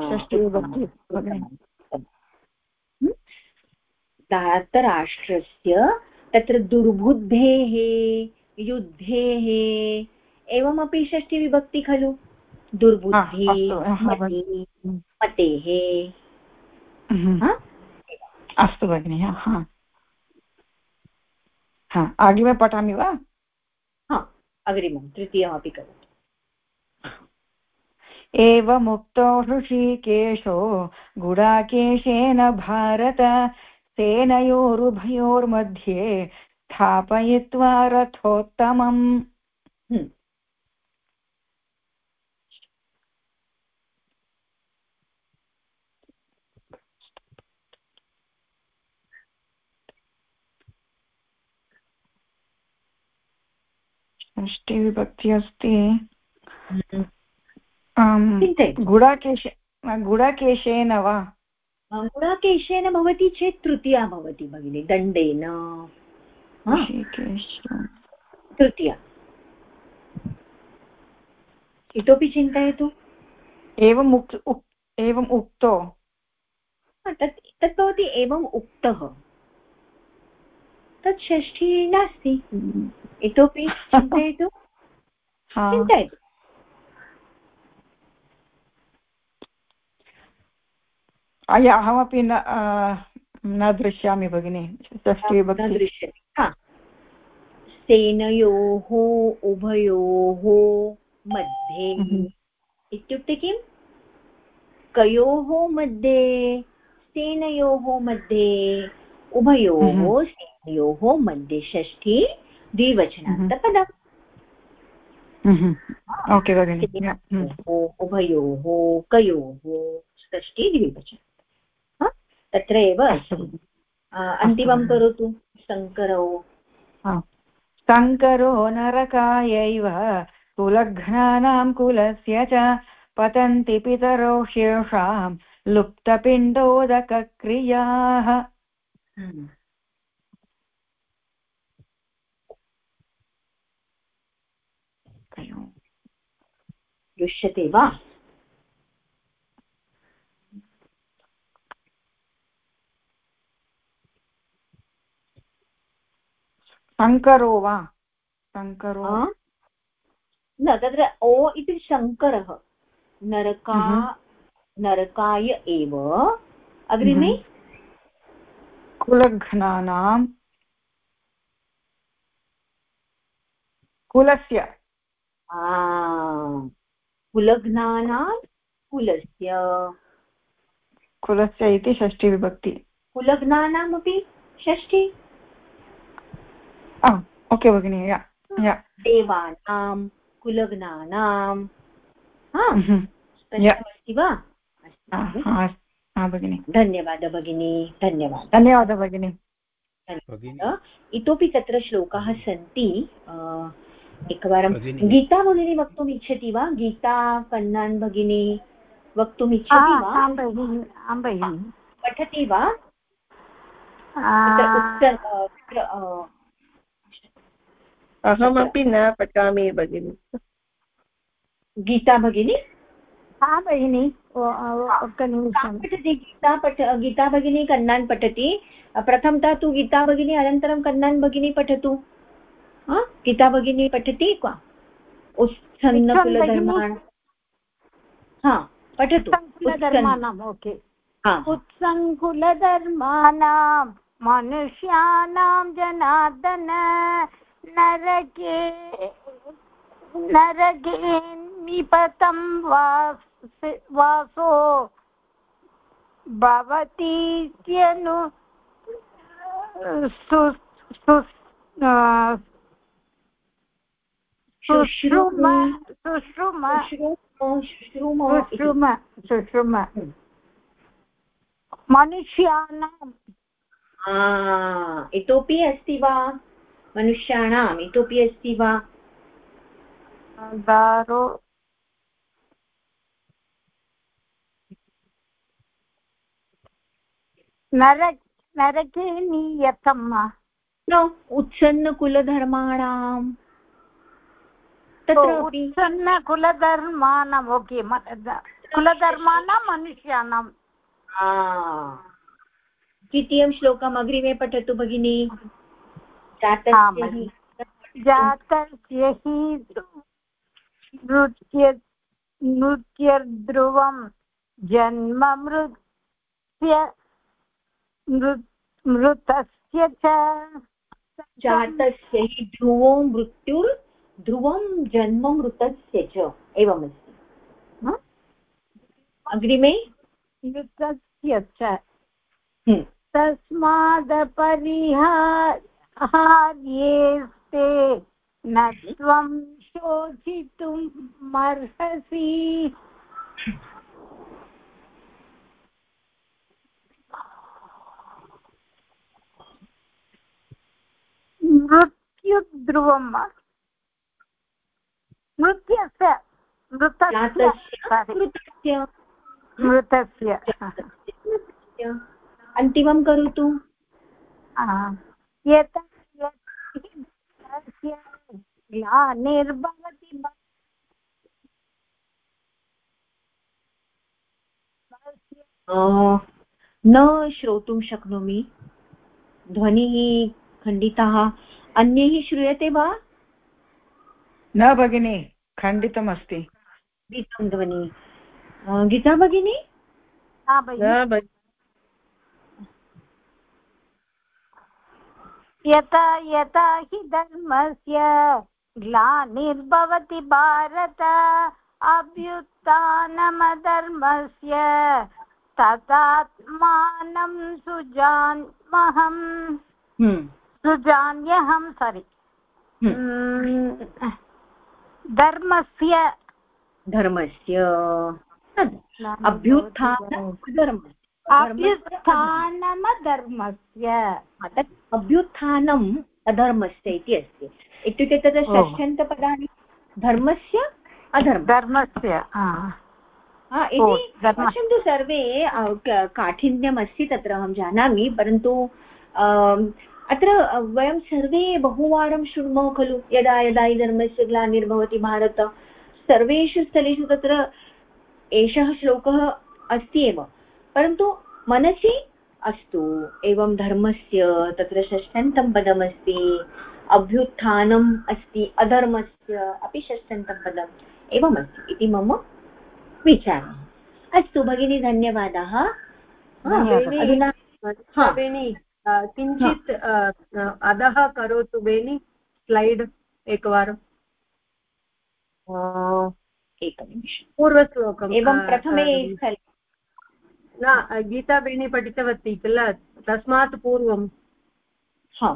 षष्ठीविभक्ति धार्तराष्ट्रस्य तत्र दुर्बुद्धेः युद्धेः एवमपि षष्ठीविभक्ति खलु? दुर्बुद्धिः मतेः अस्तु भगिनि हा अग्रिमे पठामि वा? हा अग्रिमं तृतीयमपि करोतु। एवमुक्तो हृषीकेशो गुडाकेशेन भारत सेनयोरुभयोर्मध्ये स्थापयित्वा रथोत्तमम्। हम्म। षष्टिविभक्ति अस्ति। चिन्तयतु गुडाकेश गुडाकेशेन वा? गुडाकेशेन भवति चेत् तृतीया भवति भगिनि दण्डेन। तृतीया। इतोपि चिन्तयतु। एवम् उक् एवम् उक्तो। तत् तत् भवति एवम् उक्तः। तत् षष्ठी नास्ति। इतोपि चिन्तयतु। चिन्तयतु। अय अहमपि न न दृश्यामि भगिनि। षष्ठी दृश्यते। सेनयोः उभयोः मध्ये। इत्युक्ते किम्? कयोः मध्ये सेनयोः मध्ये उभयोः। सेनयोः मध्ये षष्ठी द्विवचनान्तपदम्। ओके भगिनि। उभयोः कयोः षष्ठी द्विवचनम् तत्र एव अन्तिमं करोतु शङ्करौ. शङ्करो नरकायैव कुलघ्नानां कुलस्य च पतन्ति पितरौ शेषां लुप्तपिण्डोदकक्रियाः। हम्म। दृश्यते वा? शङ्करो वा? शङ्करो? न तत्र ओ इति शङ्करः। नरका नरकाय एव। अग्रिमे? कुलघ्नानां कुलस्य। कुलघ्नानां कुलस्य। कुलस्य इति षष्ठीविभक्ति। कुलघ्नानामपि षष्ठी? ओके भगिनि या या देवानां कुलग्नानां हम्म। अस्ति वा भगिनि धन्यवादः भगिनी धन्यवादः धन्यवादः भगिनि इतोपि तत्र श्लोकाः सन्ति एकवारं गीता भगिनी वक्तुम् इच्छति वा गीता कन्नान् भगिनी वक्तुम् इच्छति वा पठति वा अहमपि न पठामि भगिनि। गीता भगिनी? हा भगिनि। पठति गीता पठ गीता भगिनी कन्नान् पठति। प्रथमतः तु गीता भगिनी अनन्तरं कन्नान् भगिनी पठतु। हा? गीता भगिनी पठति क्वा? उत्सन्नकुलधर्माण हा पठतु। उत्सङ्कुलधर्माणाम् ओके। उत्सङ्कुलधर्माणां मनुष्याणां जनार्दन। नरके नरके निपतं वास वासो भवतीत्यनु सु सु शुश्रुम शुश्रुम शुश्रूम शुश्रुम शुश्रुम मनुष्याणां हा, इतोपि अस्ति वा? मनुष्याणाम् इतोपि अस्ति वा? दारो नर नरके नीयतं न उत्सन्नकुलधर्माणाम्। ओके कुलधर्माणां मनुष्याणां द्वितीयं श्लोकम् अग्रिमे पठतु भगिनी। जातस्य हि नृत्य नृत्यध्रुवं जन्म मृत्य मृतस्य च जातस्य हि ध्रुवो मृत्युर् ध्रुवं जन्म मृतस्य च एवमस्ति। अग्रिमे? मृतस्य च। हम्म। तस्मादपरिहार्येस्ते न त्वं शोचितुमर्हसि मृत्युध्रुवम्। मृत्यस्य मृतस्य मृतस्य। अन्तिमं करोतु। आ, यत अ, न श्रोतुं शक्नोमि। ध्वनिः खण्डितः। अन्यैः श्रूयते वा? न भगिनि खण्डितमस्ति। गीतं ध्वनि। गीता भगिनी हा भगिनि न भगिनि। यथा यथा हि धर्मस्य ग्लानिर्भवति भारत अभ्युत्थानमधर्मस्य तदात्मानं सुजान्महम् हम्म, सुजान्यहं सारि हम्म। धर्मस्य धर्मस्य तद् अभ्युत्थानं धर्मस्य अभ्युत्थानमधर्मस्य। तत् अभ्युत्थानम् अधर्मस्य इति अस्ति। इत्युक्ते तत्र षष्ठ्यन्तपदानि धर्मस्य अधर्म धर्मस्य इति पश्यन्तु सर्वे काठिन्यमस्ति तत्र अहं जानामि परन्तु अत्र वयं सर्वे बहुवारं शृण्मः खलु। यदा यदा हि धर्मस्य ग्लानिर्भवति भारत सर्वेषु स्थलेषु तत्र एषः श्लोकः अस्ति एव। परन्तु मनसि अस्तु एवं धर्मस्य तत्र षष्ठन्तं पदमस्ति अभ्युत्थानम् अस्ति अधर्मस्य अपि षष्ठन्तं पदम् एवमस्ति इति मम विचारः। अस्तु भगिनी धन्यवादाः। बेनि किञ्चित् अधः करोतु बेनि स्लैड् एकवारम्। एकनिमिषम्। पूर्वश्लोकम् एवं प्रथमे स्थले न गीता बेनि पठितवती किल? तस्मात् पूर्वं। हा।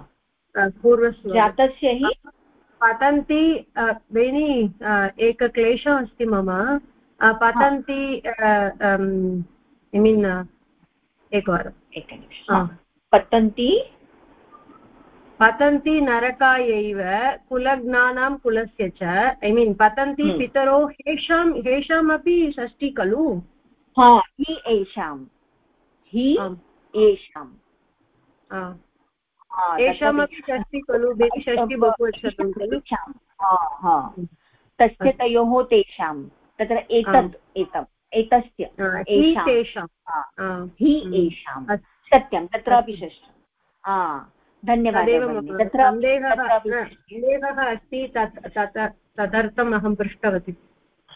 जातस्य हि? पतन्ति बेनि अ, एकक्लेशः अस्ति मम। पतन्ति ऐ मीन् एकवारम् एकनिमिषं. पतन्ति? पतन्ति नरकायैव कुलज्ञानां कुलस्य च। ऐ मीन् पतन्ति हम्म। पितरो हेषां हेषामपि षष्टि खलु? हा हि एषां हि। एषाम्। आ, हा, हेषामपि तत्रापि- षष्टि खलु षष्टि बहुवचनं खलु? तेषां, हा, हा. तस्य तयोः तेषां तत्र एतत् एतम् एतस्य हि एषां। सत्यं तत्रापि षष्ठं धन्यवादः तत्र सन्देहः अस्ति तदर्थम् अहं पृष्टवती।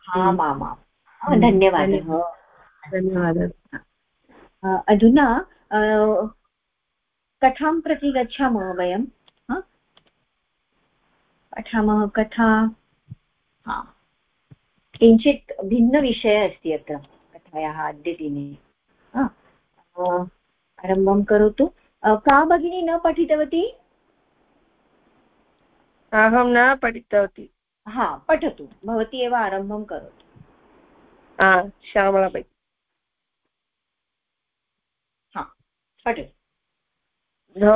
आमामाम् धन्यवादः। धन्यवादः। अधुना कथां प्रति गच्छामः वयं? पठामः कथा? हा। किञ्चित् भिन्नविषयः अस्ति अत्र कथायाः अद्यदिने आरम्भं करोतु। का भगिनी न पठितवती? अहं न पठितवती। हा पठतु। भवती एव आरम्भं करोतु। श्यामला भगिनी हा पठतु।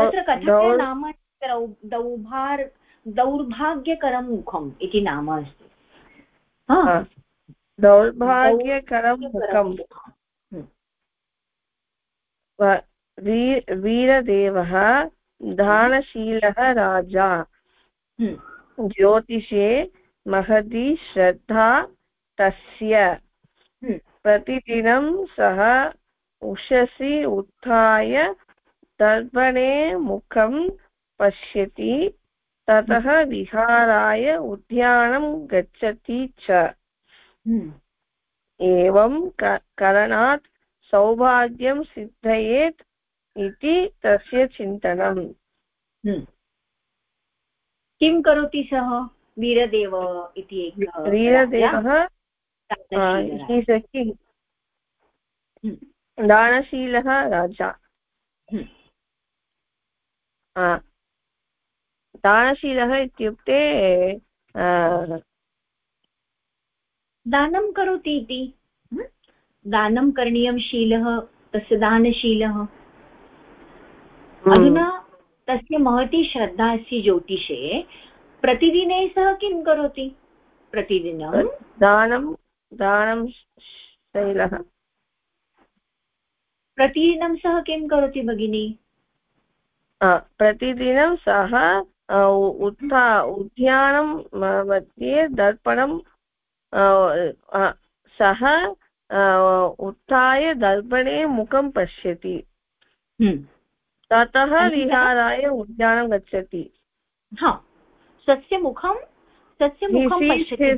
तत्र कथाया नाम दौ- दौर्भाग्यकरं मुखम् इति नाम अस्ति। दौर्भाग्यकरं वी- वीरदेवः दानशीलः राजा। हम्म, ज्योतिषे महती श्रद्धा तस्य। हम्म, प्रतिदिनं सः उषसि उत्थाय दर्पणे मुखं पश्यति ततः विहाराय उद्यानं गच्छति च। हम्म, एवं करणात् सौभाग्यं सिद्धयेत् इति तस्य चिन्तनम्। हम्म। किं करोति सः? वीरदेव इति एकः वीरदेवः दानशीलः। हम्म, राजा। हम्म, दानशीलः इत्युक्ते दानं करोति इति। हम्म? दानं करणीयं शीलः तस्य दानशीलः। अधुना तस्य महती श्रद्धा अस्ति ज्योतिषे। प्रतिदिने सः किं करोति? प्रतिदिनं दानं दानं शैलः। प्रतिदिनं सः किं करोति भगिनी? प्रतिदिनं सः उत्था उद्यानं मध्ये दर्पणं सः उत्थाय दर्पणे मुखं पश्यति। हम्म, ततः विहाराय उद्यानं गच्छति। हा। स्वस्य मुखं? स्वस्य मुखं पश्यति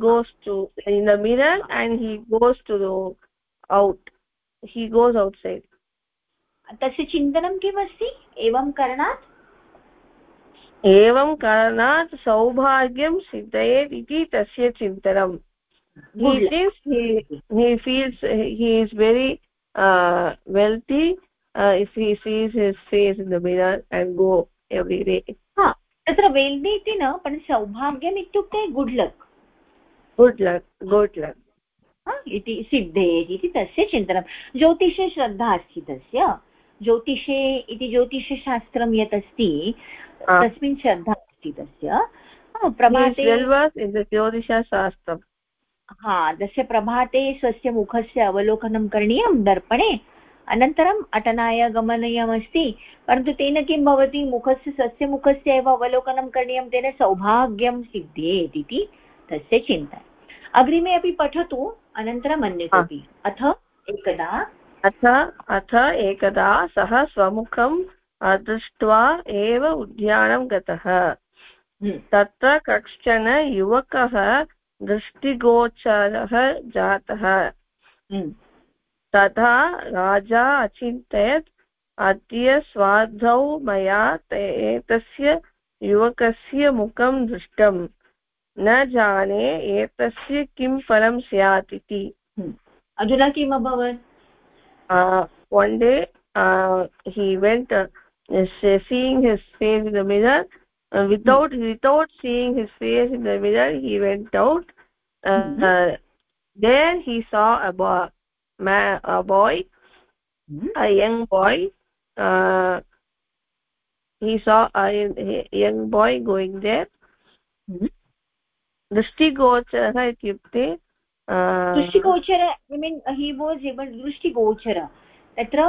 goes to in the mirror and he goes to the out he goes outside तस्य चिन्तनं किम् अस्ति एवं करणात् एवं कारणात् सौभाग्यं सिद्धयेत् इति तस्य चिन्तनम् he thinks he he feels he is very uh, wealthy uh, if he sees his face in the mirror and go every day हा तत्र वेल्दि इति न परन्तु सौभाग्यम् इत्युक्ते गुड् लक् good luck इति सिद्धेत् इति तस्य चिन्तनं ज्योतिषे श्रद्धा अस्ति तस्य। ज्योतिषे इति ज्योतिषशास्त्रं यत् अस्ति. तस्मिन् श्रद्धा अस्ति तस्य। प्रभाते the हा तस्य प्रभाते स्वस्य मुखस्य अवलोकनं करणीयं दर्पणे। अनन्तरम् अटनाय गमनीयमस्ति। परन्तु तेन किं भवति? मुखस्य स्वस्य मुखस्य एव अवलोकनं करणीयं तेन सौभाग्यं सिद्ध्येत् इति। तस्य चिन्तनम् अग्रिमे अपि पठतु अनन्तरम् अन्यतोपि अथ एकदा। अथ अथ एकदा सः स्वमुखम् अदृष्ट्वा एव उद्यानं गतः। हम्म, तत्र कश्चन युवकः दृष्टिगोचरः जातः। हम्म, तथा राजा अचिन्तयत् अद्य स्वार्थौ मया एतस्य युवकस्य मुखं दृष्टम्। न जाने एतस्य किं फलं स्यात् इति। हम्म। अधुना किम् अभवत्? One day he went seeing his face in the without without seeing his face in the he went out there he saw a boy a boy a young boy he saw a young boy. Going there. mm -hmm. दृष्टिगोचरः इत्युक्ते uh, दृष्टिगोचर I mean he was able दृष्टिगोचर तत्र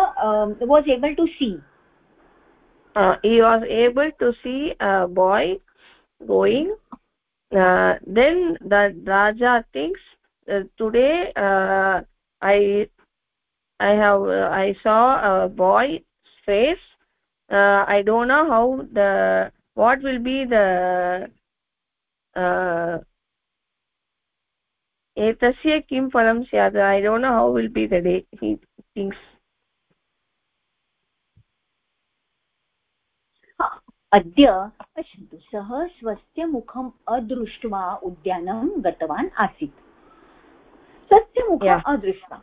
was able to see uh, he was able to see a boy going uh, then the raja thinks uh, today uh, i i have uh, i saw a boy's face uh, i don't know how the what will be the uh, एतस्य किं फलं स्यात्? I don't know how will be the day he thinks अद्य पश्यन्तु सः स्वस्य मुखम् अदृष्ट्वा उद्यानं गतवान् आसीत्। स्वस्य मुखम् Yeah. अदृष्ट्वा।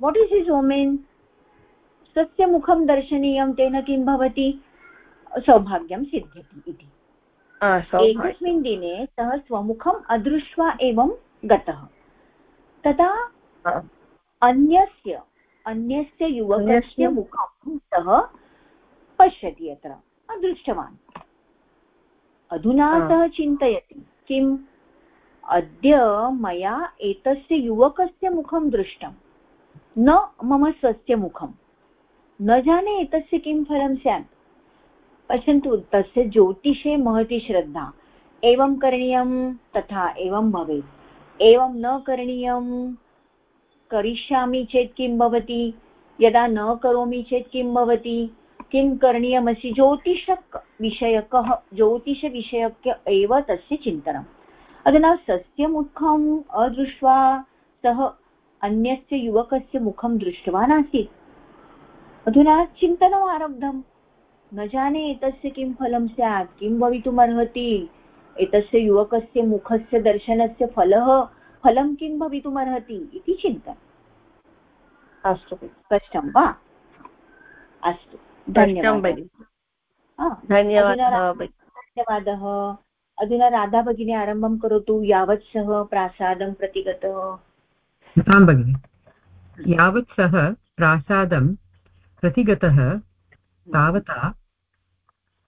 वाट् इस् इस् ओमेन् स्वस्य मुखं दर्शनीयं तेन किं भवति? सौभाग्यं सिद्ध्यति इति। एकस्मिन् दिने सः स्वमुखम् अदृष्ट्वा एवं गतः। तदा अन्यस्य अन्यस्य युवकस्य मुखं सः पश्यति अत्र दृष्टवान् अधुना. सः चिन्तयति किम्? अद्य मया एतस्य युवकस्य मुखं दृष्टं न मम स्वस्य मुखं। न जाने एतस्य किं फलं स्यात्। पश्यन्तु तस्य ज्योतिषे महती श्रद्धा। एवं करणीयं तथा एवं भवेत्। एवं न करणीयं करिष्यामि चेत् किं भवति? यदा न करोमि चेत् किं भवति? किं करणीयमस्ति? ज्योतिषक विषयकः ज्योतिषविषयक एव तस्य चिन्तनम्। अधुना स्वस्य मुखम् अदृष्ट्वा सः अन्यस्य युवकस्य मुखं दृष्टवान् आसीत्। अधुना चिन्तनम् आरब्धम् न जाने एतस्य किं फलं स्यात् किं भवितुमर्हति? एतस्य युवकस्य मुखस्य दर्शनस्य फलः फलं किं भवितुमर्हति इति चिन्तनम् अस्तु स्पष्टं वा? अस्तु धन्यवादः। धन्यवादः हा, धन्यवादः अधुना राधा भगिनी आरम्भं करोतु यावत् सः प्रासादं प्रति गतः आं भगिनि यावत् सः प्रासादं प्रति गतः तावता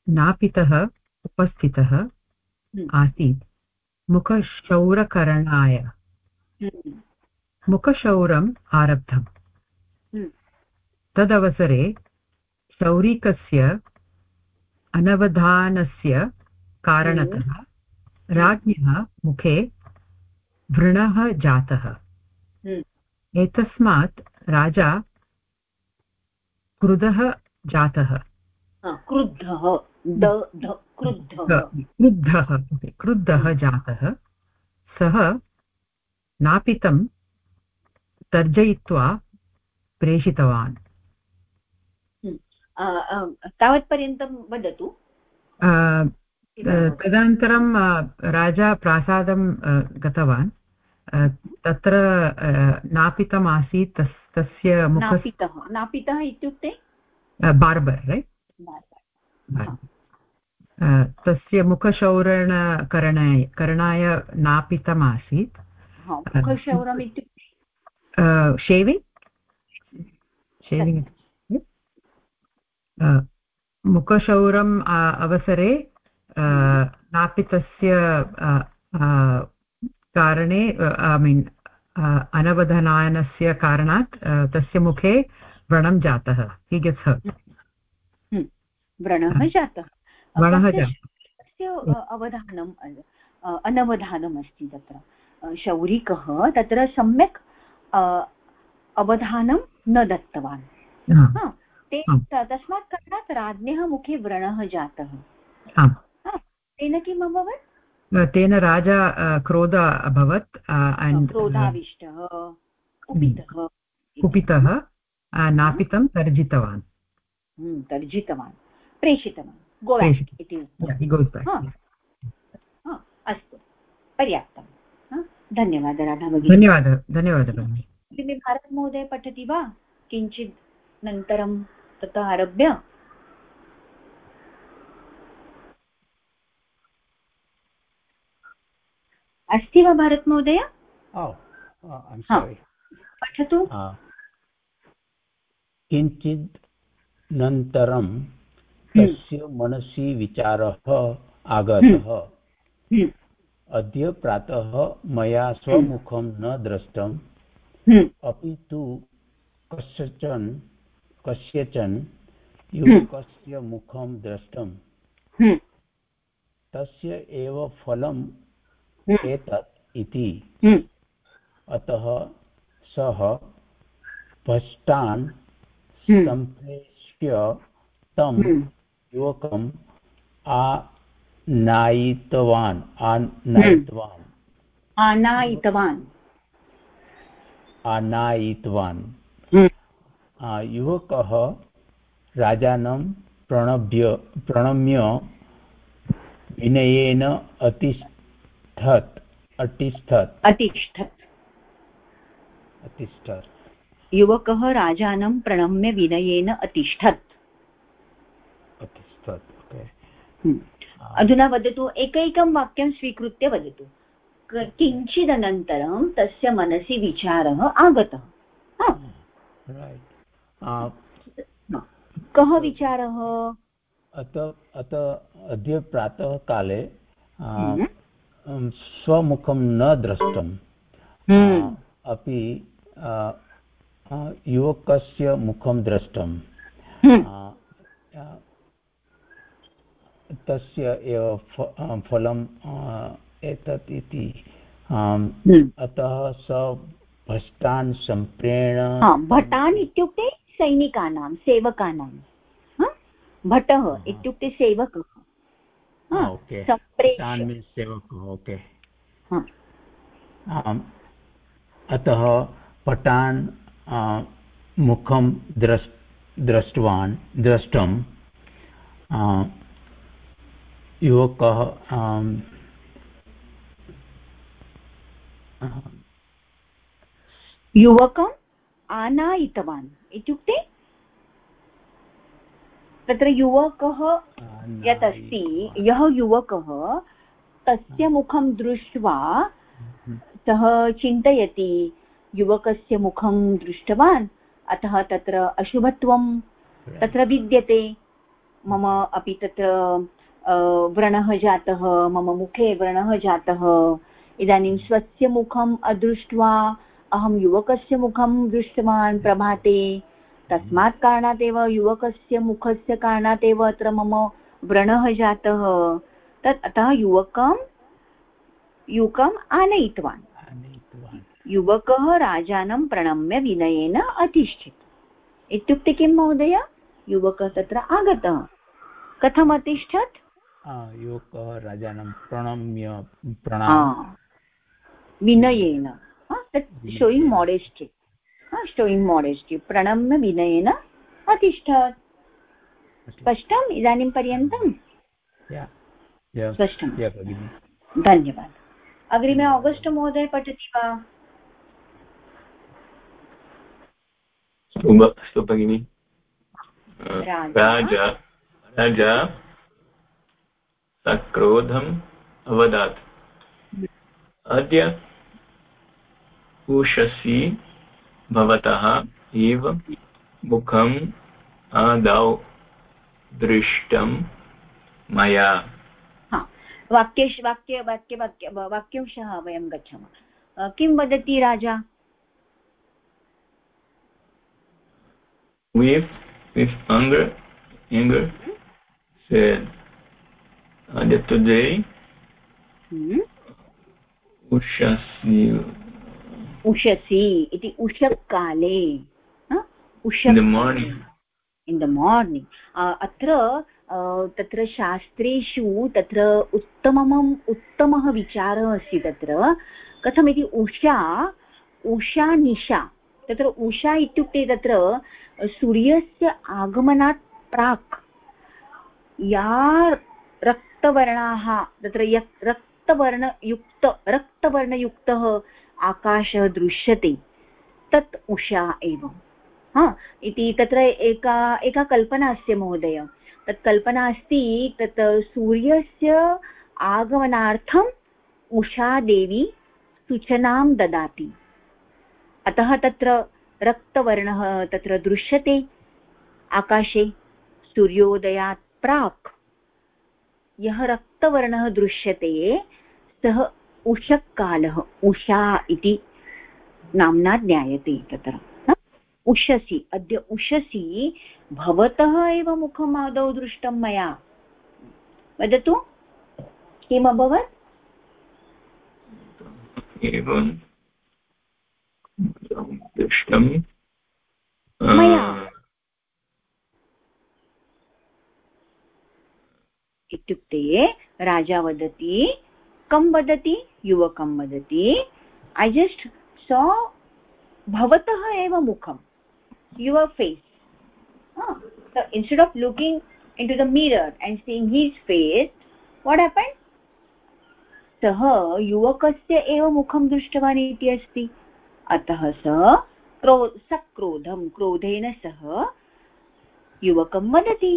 नापितः उपस्थितः आसीत्। मुखक्षौरकरणाय हम्म, मुखक्षौरम् आरब्धम्। हम्म, तदवसरे सौरिकस्य अनवधानस्य कारणतः राज्ञः मुखे व्रणः जातः। हम्म, एतस्मात् राजा क्रुधः जातः। क्रुद्धः। क्रुद्धः। क्रुद्धः क्रुद्धः जातः। सः नापितं तर्जयित्वा प्रेषितवान्। अ, तावत्पर्यन्तं वदतु। तदनन्तरं राजा प्रासादं गतवान्। तत्र नापितम् आसीत् तस् तस्य नापितः नापितः इत्युक्ते? बार्बर् रैट् तस्य मुखशौरणकरणाय करणाय नापितमासीत्। हा, मुखक्षौरम् इत्युक्ते? शेविङ्ग् शेविङ्ग् मुखशौरम् अवसरे नापितस्य कारणे ऐ मीन् अनवधनायनस्य कारणात् तस्य मुखे व्रणं जातः। हि गेट्स् हर्ट् व्रणः जातः। जातः अवधानम् अनवधानम् अस्ति तत्र। शौरिकः तत्र सम्यक् अवधानं न दत्तवान्। ते तस्मात् कारणात् राज्ञः मुखे व्रणः जातः। हा, तेन किम् अभवत्? तेन राजा क्रोध अभवत् क्रोधाविष्टः कुपितः कुपितः नापितं तर्जितवान्। हम्म, तर्जितवान् प्रेषितवान्। गोवा प्रेषितवान्। इति. हा. हा, अस्तु। पर्याप्तं धन्यवादः राधा भगिनी। धन्यवादः धन्यवादः भगिनि। भारतमहोदय पठति वा? किञ्चित् अनन्तरं ततः आरभ्य। अस्ति वा भारतमहोदय? Oh, uh. पठतु। Uh, किञ्चित् नन्तरं तस्य मनसि विचारः आगतः अद्य प्रातः मया स्वमुखं न दृष्टम् अपि तु कस्यचन कस्यचन युवकस्य मुखं दृष्टम् तस्य एव फलम् एतत् इति अतः सः भष्टान्। सम्प्रेष्य तं। युवकम् आनायितवान् आनायितवान्। आनायितवान्। आनायितवान्। हम्म। युवकः राजानं प्रणभ्य प्रणम्य विनयेन अतिष्ठत् अतिष्ठत्। अतिष्ठत्। अतिष्ठत्। युवकः राजानं प्रणम्य विनयेन अतिष्ठत्। हम्म। अधुना वदतु एकैकं वाक्यं स्वीकृत्य वदतु. क- किञ्चिदनन्तरं तस्य मनसि विचारः आगतः. कः विचारः? अत अत अद्य प्रातःकाले हम्म। अं, स्वमुखं न द्रष्टम् हम्म। अपि युवकस्य मुखं हम्म। आ, तस्य एव फलम् एतत् इति। हम्म। अतः स भष्टान् सम्प्रेण भटान् इत्युक्ते सैनिकानां सेवकानां। भटः इत्युक्ते सेवकः। ओके। अतः पटान् मुखं द्रष् दृष्टवान् द्रष्टुं युवकः युवकम् आनायितवान् इत्युक्ते तत्र युवकः यत् अस्ति यः युवकः तस्य मुखं दृष्ट्वा सः चिन्तयति युवकस्य मुखं दृष्टवान् अतः तत्र अशुभत्वं तत्र विद्यते। मम अपि तत्र व्रणः जातः मम मुखे व्रणः जातः। इदानीं स्वस्य मुखम् अदृष्ट्वा अहं युवकस्य मुखं दृष्टवान् प्रभाते। तस्मात् कारणात् एव युवकस्य मुखस्य कारणात् एव अत्र मम व्रणः जातः। तत् अतः युवकं युवकम् आनयितवान्। युवकः राजानं प्रणम्य विनयेन अतिष्ठत्। इत्युक्ते किं महोदय? युवकः तत्र आगतः। कथम् अतिष्ठत्? आ, युवकः राजानं प्रणम्य प्रणाम हा, विनयेन। हा, तत् शोयिङ्ग् मोडेस्टि शोयिङ्ग् मोडेस्टि प्रणम्य विनयेन अतिष्ठत् स्पष्टम्? इदानीं पर्यन्तं या। या स्पष्टं धन्यवादः। अग्रिमे आगस्ट् महोदय पठति वा? अस्तु भगिनि। राजा। राजा। सक्रोधम् अवदत् अद्य उषसि भवतः एव मुखम् आदौ दृष्टं मया। हा वाक्य वाक्य वाक्य वाक्यांशः वयं गच्छामः। किं वदति राजा? With with anger anger said uh, that today hmm, ushasi उषसि इति उषकाले हा, in the morning. In the morning अत्र तत्र शास्त्रेषु तत्र उत्तमम् उत्तमः विचारः अस्ति तत्र कथमिति उषा उषा निशा तत्र उषा इत्युक्ते तत्र सूर्यस्य आगमनात् प्राक् या रक्तवर्णाः, तत्र यत् रक्तवर्णयुक्त, रक्तवर्णयुक्तः आकाशः दृश्यते, तत् उषा एव। हा, इति तत्र एका एका कल्पना अस्ति महोदय। तत् कल्पना अस्ति, तत् सूर्यस्य आगमनार्थम् उषादेवी सूचनां ददाति। अतः तत्र रक्तवर्णः तत्र दृश्यते। आकाशे सूर्योदयात् प्राक् यः रक्तवर्णः दृश्यते सः उषःकालः उषा इति नाम्ना ज्ञायते तत्र? उषसि अद्य उषसि भवतः एव मुखम् आदौ दृष्टं मया। वदतु किम् अभवत्? एवं दृष्टं मया। इत्युक्ते राजा वदति, कं वदति, युवकं वदति। ऐ जस्ट् सो भवतः एव मुखं your face instead of looking into the mirror and seeing his face what happen सः युवकस्य एव मुखं दृष्टवान् इति अस्ति। अतः स क्रो, सक्रोधं, क्रोधेन सह युवकं वदति।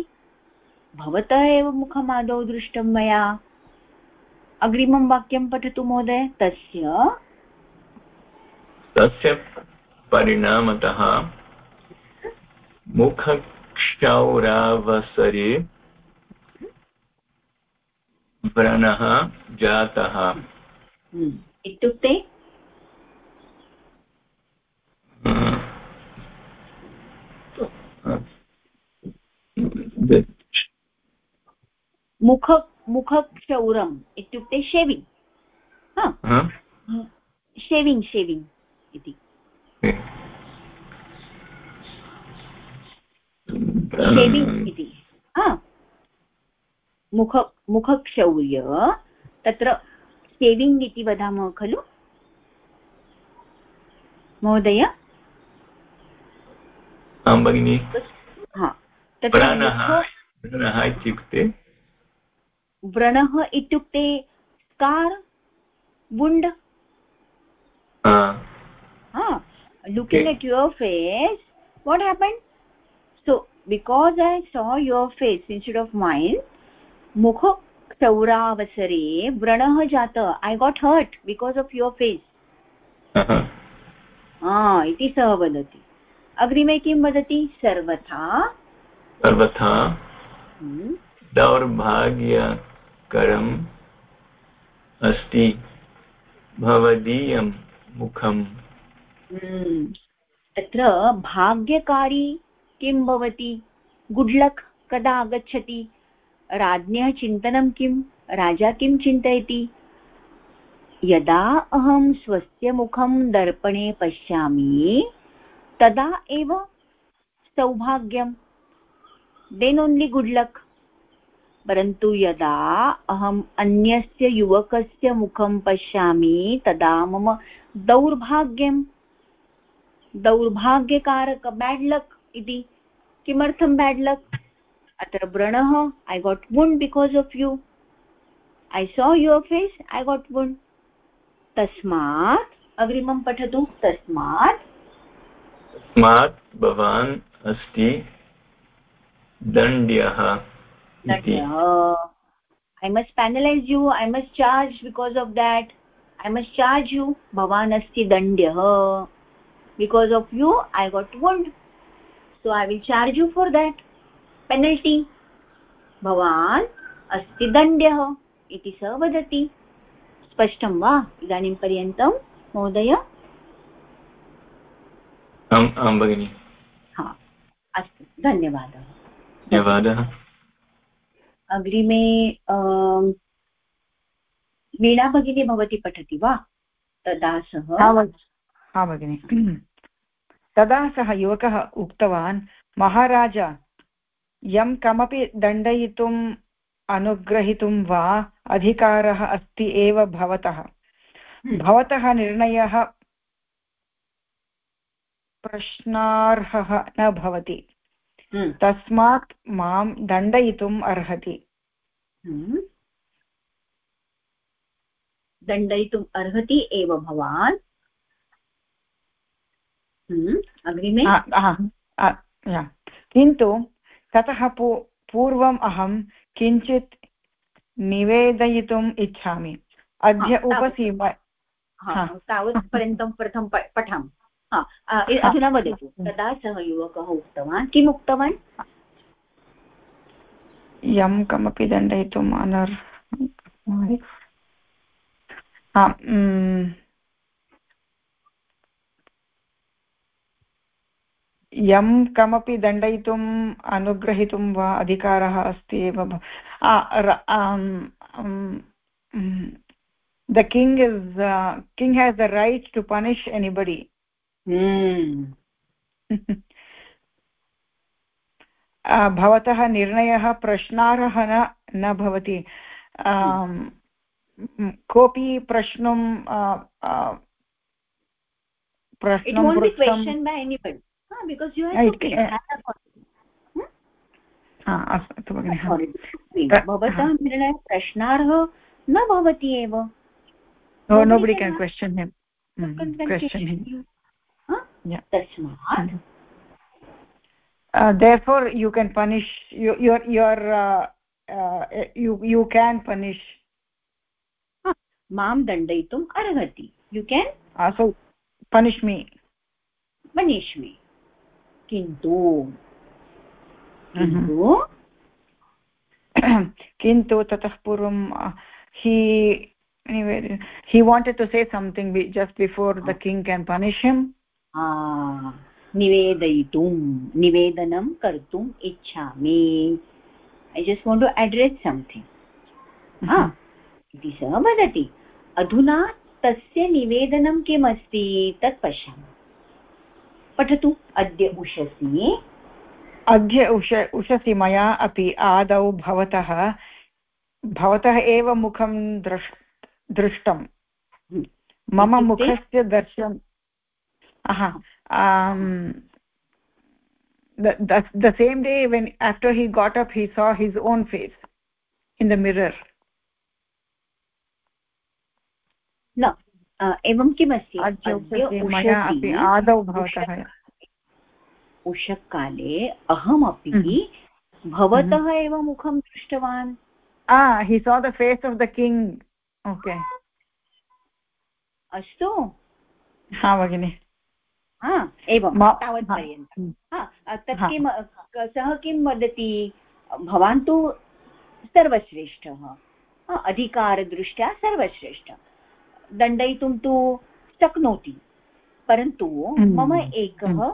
भवतः एव मुखम् आदौ दृष्टं मया। अग्रिमं वाक्यं पठतु महोदय। तस्य? तस्य परिणामतः मुखक्षौरावसरे व्रणः जातः। हम्म, इत्युक्ते? मुख मुखक्षौरम् इत्युक्ते शेविङ्ग्। शेविङ्ग् शेविङ्ग् इति। शेविङ्ग् इति। मुख मुखक्षौर्य तत्र शेविङ्ग् इति वदामः खलु? महोदय? आं भगिनि। इत्युक्ते व्रणः इत्युक्ते scar wound looking at your face what happen so because I saw your face instead of mind मुखचौरावसरे व्रणः जातः I got hurt because of your face इति सः वदति। अग्रिमे किं वदति? सर्वथा। सर्वथा। दौर्भाग्य। दौर्भाग्यकरम् अस्ति भवदीयं मुखम् तत्र भाग्यकारी किं भवति? गुड् लक् कदा आगच्छति? राज्ञः चिन्तनं किं? राजा किं चिन्तयति? यदा अहं स्वस्य मुखं दर्पणे पश्यामि, तदा एव सौभाग्यं देन् ओन्लि गुड् परन्तु यदा अहम् अन्यस्य युवकस्य मुखं पश्यामि, तदा मम दौर्भाग्यं, दौर्भाग्यकारक बेड् लक् इति। किमर्थं बेड् लक् अत्र व्रणः I got wound because of you I saw your face I got wound तस्मात्, अग्रिमं पठतु, तस्मात्। तस्मात् भवान् अस्ति दण्ड्यः। I must penalise you I must charge because of that I must charge you भवान् अस्ति दण्ड्यः because of you i got wound so i will charge you for that penalty. भवान् अस्ति दण्ड्यः इति सः वदति स्पष्टं वा इदानीं पर्यन्तं महोदय आं भगिनि हा अस्तु धन्यवादः धन्यवादः अग्रिमे वीणा भगिनी भवती पठति वा? तदा सः हा भगिनि तदा सः युवकः उक्तवान् महाराज यं कमपि दण्डयितुम् अनुग्रहीतुं वा? अधिकारः अस्ति एव भवतः। हम्म। भवतः निर्णयः प्रश्नार्हः न भवति। तस्मात् माँ दण्डयितुम् अर्हति। हम्म। दण्डयितुम् अर्हति एव भवान्। हम्म, अग्रिमे। किन्तु ततः पूर्वम् अहं किञ्चित् निवेदयितुम् इच्छामि। अद्य उपसीम तावत् पर्यन्तं प्रथमं पठामः। अधुना वदतु तदा सः युवकः उक्तवान्? किम् उक्तवान्? यं कमपि दण्डयितुम् अनर् यं कमपि दण्डयितुम् अनुग्रहीतुं वा अधिकारः अस्ति एव the king is king has the right to punish anybody. भवतः निर्णयः प्रश्नार्हः न न भवति। कोऽपि प्रश्नं प्रश्नं अस्तु भगिनि भवतः निर्णयः प्रश्नार्ह न भवति एव. Nobody can question him. Mm, question him. yeah tasmat uh, therefore you can punish you your your uh, uh, you you can punish. Mam dandayitum arhati you can? Uh, also punish me. Punish me. Kintu. Mm-hmm. Kintu. Kintu tatah purvam he anyway he wanted to say something just before the oh. king can punish him. निवेदयितुं निवेदनं कर्तुम् इच्छामि। I just want to address something इति सः वदति। अधुना तस्य निवेदनं किम् अस्ति तत् पश्यामः। पठतु अद्य उषसि अद्य उष उषसि मया अपि आदौ भवतः भवतः एव मुखं दृष् दृष्टं। हम्म। मम मुखस्य दर्शनं the same day when after he got up he saw his own face in the mirror. न एवं किमस्ति आदौ भवतः उषःकाले अहमपि। भवतः। एव मुखं दृष्टवान् हि so the face of the king okay अस्तु हा भगिनि एवं तावत्पर्यन्तं तत् किं सः किं वदति? भवान् तु सर्वश्रेष्ठः। अधिकारदृष्ट्या सर्वश्रेष्ठ। दण्डयितुं तु शक्नोति। परन्तु हम्म, मम एकः हम्म।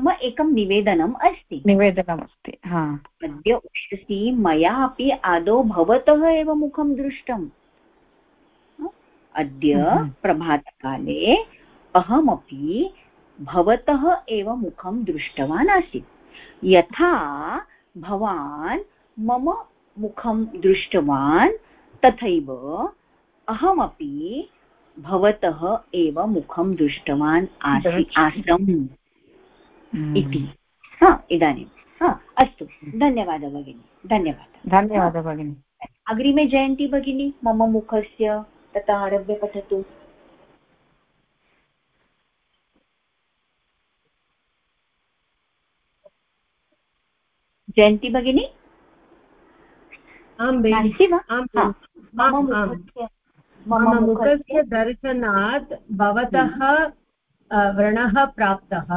मम एकं निवेदनम् अस्ति। निवेदनमस्ति अद्य उषसि मया अपि आदौ भवतः एव मुखं दृष्टम्। अद्य हम्म, प्रभातकाले अहमपि भवतः एव मुखं दृष्टवान् आसीत्। यथा भवान् मम मुखं दृष्टवान् तथैव अहमपि भवतः एव मुखं दृष्टवान् आसि आसम्। हम्म। इति। हा इदानीं। हा अस्तु धन्यवादः भगिनि। धन्यवादः। धन्यवादः भगिनि। अग्रिमे जयन्ती भगिनी मम मुखस्य ततः आरभ्य पठतु। जयन्ती भगिनी? मम मुखस्य दर्शनात् भवतः व्रणः प्राप्तः।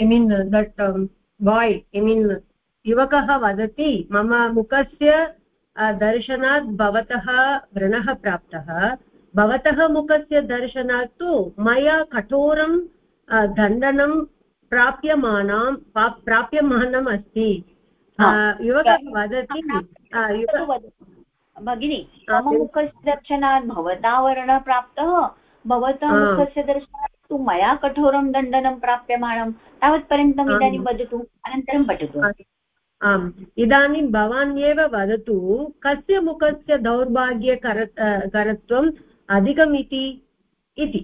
I mean that boy I mean युवकः वदति मम मुखस्य दर्शनात् भवतः व्रणः प्राप्तः। भवतः मुखस्य दर्शनात् तु मया कठोरं दण्डनं प्राप्यमानां प्राप्यमानम् अस्ति युवकः वदति भगिनि मम मुखस्य दर्शनात् भवता वर्णः प्राप्तः भवतः मुखस्य दर्शनात् तु मया कठोरं दण्डनं प्राप्यमाणं। तावत्पर्यन्तम् इदानीं वदतु अनन्तरं पठतु। आम्। इदानीं भवान् एव वदतु कस्य मुखस्य दौर्भाग्यकर करत्वम् अधिकमिति इति।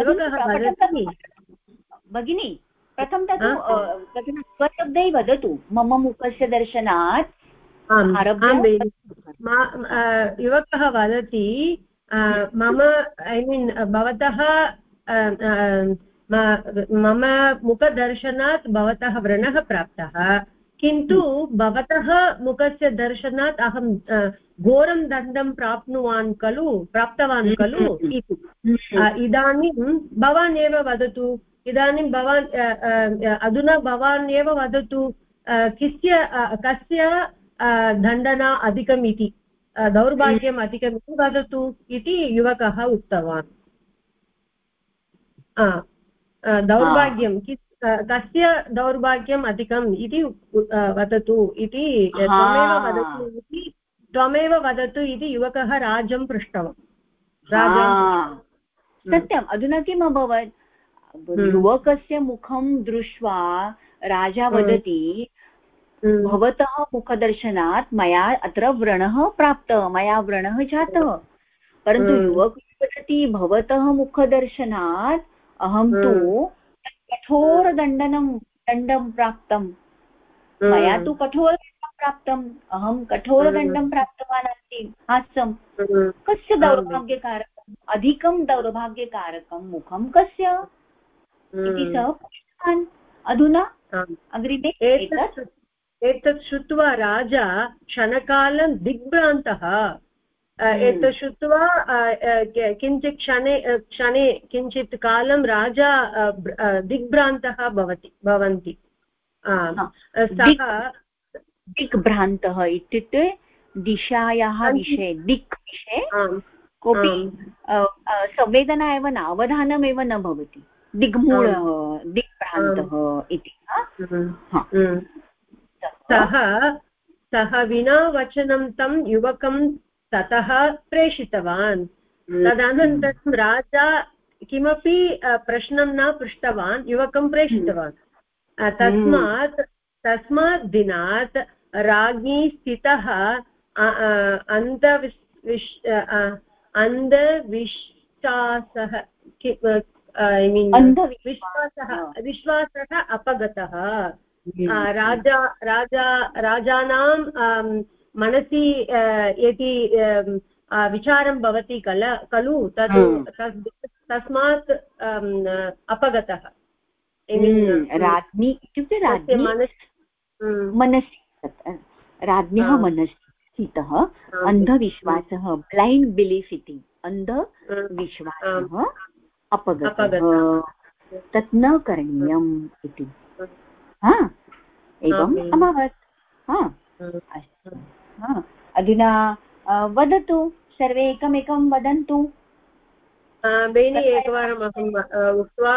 युवकः वदति भगिनि प्रथम तु स्वशब्दै वदतु। मम मुखस्य दर्शनात् युवकः वदति मम ऐ मीन् भवतः मम मुखदर्शनात् भवतः व्रणः प्राप्तः। किन्तु भवतः मुखस्य दर्शनात् अहं घोरं दण्डं प्राप्नुवान् खलु प्राप्तवान् खलु इति। इदानीं भवान् एव वदतु। इदानीं भवान् अधुना भवान् एव वदतु कस्य कस्य दण्डना अधिकम् इति दौर्भाग्यम् अधिकमिति वदतु इति युवकः उक्तवान्। दौर्भाग्यं कस्य दौर्भाग्यम् अधिकम् इति वदतु इति त्वमेव वदतु इति त्वमेव वदतु इति युवकः राजं पृष्टवान्। सत्यम् अधुना किम् अभवत्? युवकस्य मुखं दृष्ट्वा राजा वदति भवतः मुखदर्शनात् मया अत्र व्रणः प्राप्तः मया व्रणः जातः. परन्तु युवकः वदति भवतः मुखदर्शनात् अहं तु कठोरदण्डनं दण्डं प्राप्तं. मया तु कठोरदण्डं प्राप्तम् अहं कठोरदण्डं प्राप्तवान् अस्ति हास्यं कस्य दौर्भाग्यकारकम्? अधिकं दौर्भाग्यकारकं मुखं कस्य? इति सः पृष्टवान् अधुना अग्रिमे एतत् एतत् श्रुत्वा राजा क्षणकालं दिग्भ्रान्तः। हम्म। एतत् श्रुत्वा किञ्चित् क्षणे क्षणे किञ्चित् कालं राजा दिग्भ्रान्तः भवति भवन्ति। सः दिग्भ्रान्तः इत्युक्ते दिशायाः विषये दिक् विषये कोऽपि संवेदना एव न अवधानमेव न भवति। दिग्मूढः दिग्भ्रान्तः इति सः सः विना वचनं तं युवकं ततः प्रेषितवान्। तदनन्तरं राजा किमपि प्रश्नं न पृष्टवान् युवकं प्रेषितवान्। तस्मात् तस्मात् दिनात् राज्ञी स्थितः अन्धविश् अन्धविश्वासः ऐ मीन् विश्वासः विश्वासः अपगतः। राजा राजा राजानां मनसि यदि विचारं भवति कल खलु तद् तस्मात् अपगतः। राज्ञी इत्युक्ते राज्ञी मनसि राज्ञः मनसि स्थितः अन्धविश्वासः ब्लैण्ड् बिलीफ् इति। अन्धविश्वासः अपगतः। तत् न करणीयम् इति। हा एवम् अभवत्। हा अस्तु। अधुना वदतु सर्वे एकमेकं वदन्तु। बेनि एकवारम् अहम् उक्त्वा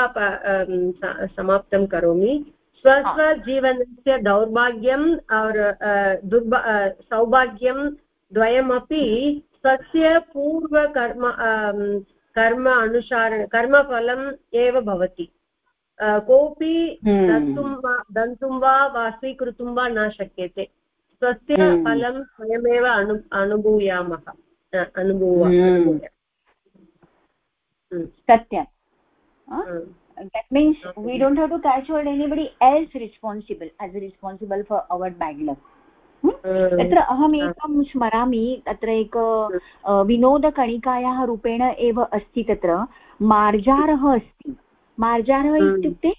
समाप्तं करोमि। स्वस्वजीवनस्य दौर्भाग्यम् और् दुर्भा सौभाग्यं द्वयमपि स्वस्य पूर्वकर्म कर्म अनुसार कर्मफलम् एव भवति कोऽपि हम्म। दन्तुं वा दन्तुं वा वा स्वीकर्तुं वा न शक्यते स्वस्य हम्म। फलं स्वयमेव अनु अनुभूयामः अनुभूव हम्म। सत्यं that means we don't have to catch hold anybody else responsible as responsible for our bad luck तत्र अहम् एकं स्मरामि तत्र एक विनोदकणिकायाः रूपेण एव अस्ति तत्र मार्जारः अस्ति। मार्जारः इत्युक्ते?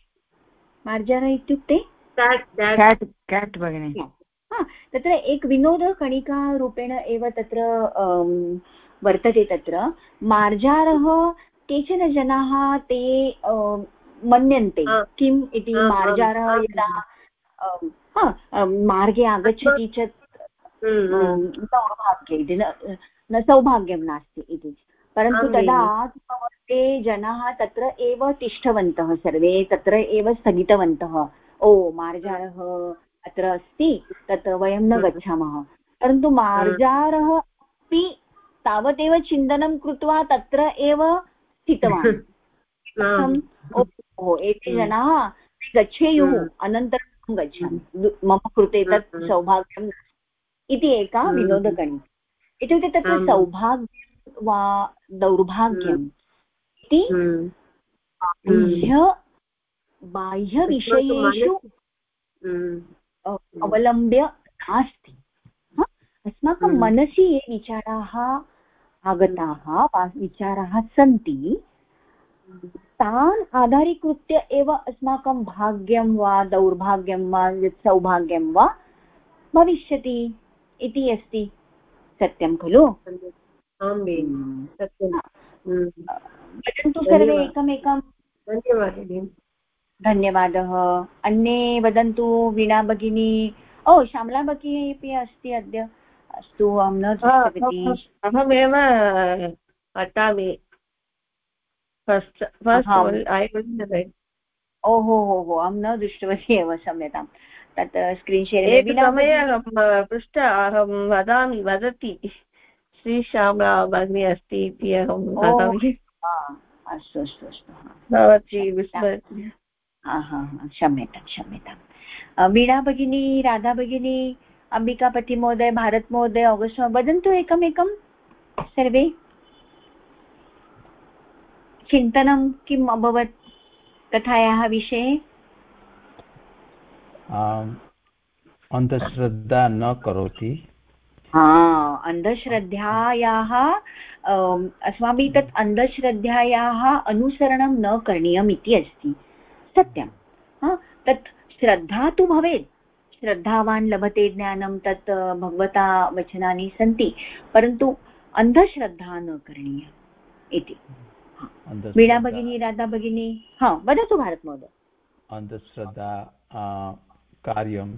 मार्जारः इत्युक्ते? तत्र एक विनोदकणिकारूपेण एव तत्र वर्तते तत्र। मार्जारः केचन जनाः ते मन्यन्ते किम् इति मार्जारः यदा मार्गे आगच्छति चेत् सौभाग्य इति न सौभाग्यं नास्ति इति। परन्तु तदा ते जनाः तत्र एव तिष्ठवन्तः सर्वे तत्र एव स्थगितवन्तः। ओ मार्जारः अत्र अस्ति तत् वयं न गच्छामः। परन्तु मार्जारः अपि तावदेव चिन्तनं कृत्वा तत्र एव स्थितवान्। ओ एते जनाः गच्छेयुः अनन्तरं गच्छामि। मम कृते तत् सौभाग्यम् इति एका विनोदगणी इत्युक्ते तत्र सौभाग्यं वा दौर्भाग्यम् इति बाह्य बाह्यविषयेषु अवलम्ब्य नास्ति। अस्माकं हम्म। मनसि ये विचाराः आगताः वा विचाराः सन्ति तान् आधारीकृत्य एव अस्माकं भाग्यं वा दौर्भाग्यं वा यत् सौभाग्यं वा भविष्यति इति अस्ति। सत्यं खलु? हम्म। वदन्तु सर्वे एकमेकं। धन्यवादः। धन्यवादः। अन्ये वदन्तु वीणा भगिनी। ओ श्यामला भगिनी अपि अस्ति अद्य। अस्तु अहं न दृष्टवती। अहमेव पठामि ओहो हो हो अहं न दृष्टवती एव क्षम्यतां तत् स्क्रीन् शेर् समये अहं पृष्ठ अहं वदामि वदति श्रीश्यामला भगिनी अस्ति इति अहं वदामि अस्तु अस्तु अस्तु भवती विस्मरति। हा हा हा क्षम्यतां क्षम्यताम् वीणा भगिनी राधा भगिनी अम्बिकापतिमहोदय भारतमहोदय आगस्ट् वदन्तु एकमेकं सर्वे। चिन्तनं किम् अभवत् कथायाः विषये? अन्धश्रद्धा न करोति। हा अन्धश्रद्धायाः अस्माभिः तत् अन्धश्रद्धायाः अनुसरणं न करणीयम् इति अस्ति। सत्यं हा, तत् श्रद्धा तु भवेत्। श्रद्धावान् लभते ज्ञानं तत् भगवता वचनानि सन्ति परन्तु अन्धश्रद्धा न करणीया इति। वीणा भगिनी राधा भगिनी हा वदतु भारतमहोदय अन्धश्रद्धा कार्यम्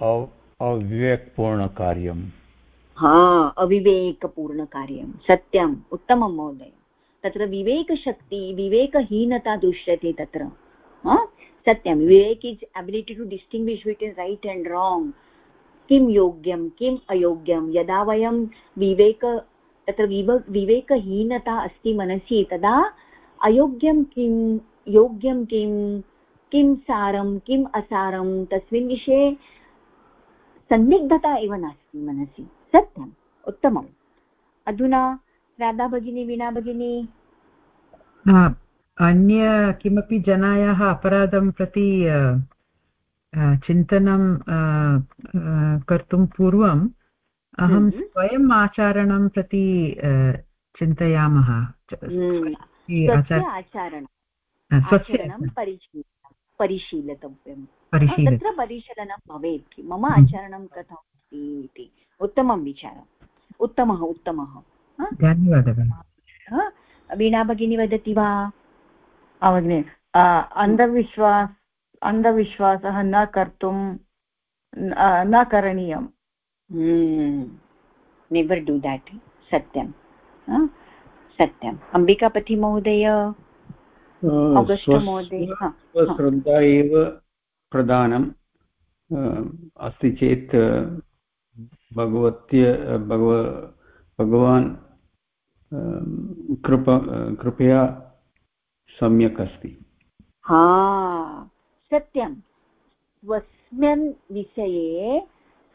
अव अविवेकपूर्णकार्यं। हा अविवेकपूर्णकार्यं सत्यम् उत्तमं महोदय। तत्र विवेकशक्ति विवेकहीनता दृश्यते तत्र। हा? सत्यं विवेक is ability to distinguish between right and wrong किं योग्यं किम् अयोग्यं यदा वयं विवेक तत्र विव, विवेकहीनता अस्ति मनसि, तदा अयोग्यं किं, योग्यं किं किं सारं, किम् असारं, तस्मिन् विषये सन्दिग्धता एव नास्ति मनसि, सत्यम्, उत्तमम्। अधुना राधा भगिनी, वीणा भगिनी? अन्य किमपि जनायाः अपराधं प्रति चिन्तनं कर्तुं पूर्वम् अहं हम्म। स्वयम् आचरणं प्रति चिन्तयामः। हम्म, परिशीलितव्यं तत्र परिशीलनं भवेत् कि मम आचरणं कथम् अस्ति इति? उत्तमं विचारम्। उत्तमः उत्तमः। धन्यवादः। वीणा भगिनी वदति वा? भगिनि। अन्धविश्वास अन्धविश्वासः न कर्तुं न न करणीयं नेवर् डू देट् सत्यं हा? सत्यम् आगस्ट् महोदय हा, हा। श्रद्धा एव प्रधानं अ, अस्ति चेत् भगवत्य भगव भगवान् कृप कृपया सम्यक् अस्ति हा सत्यं स्वस्मिन् विषये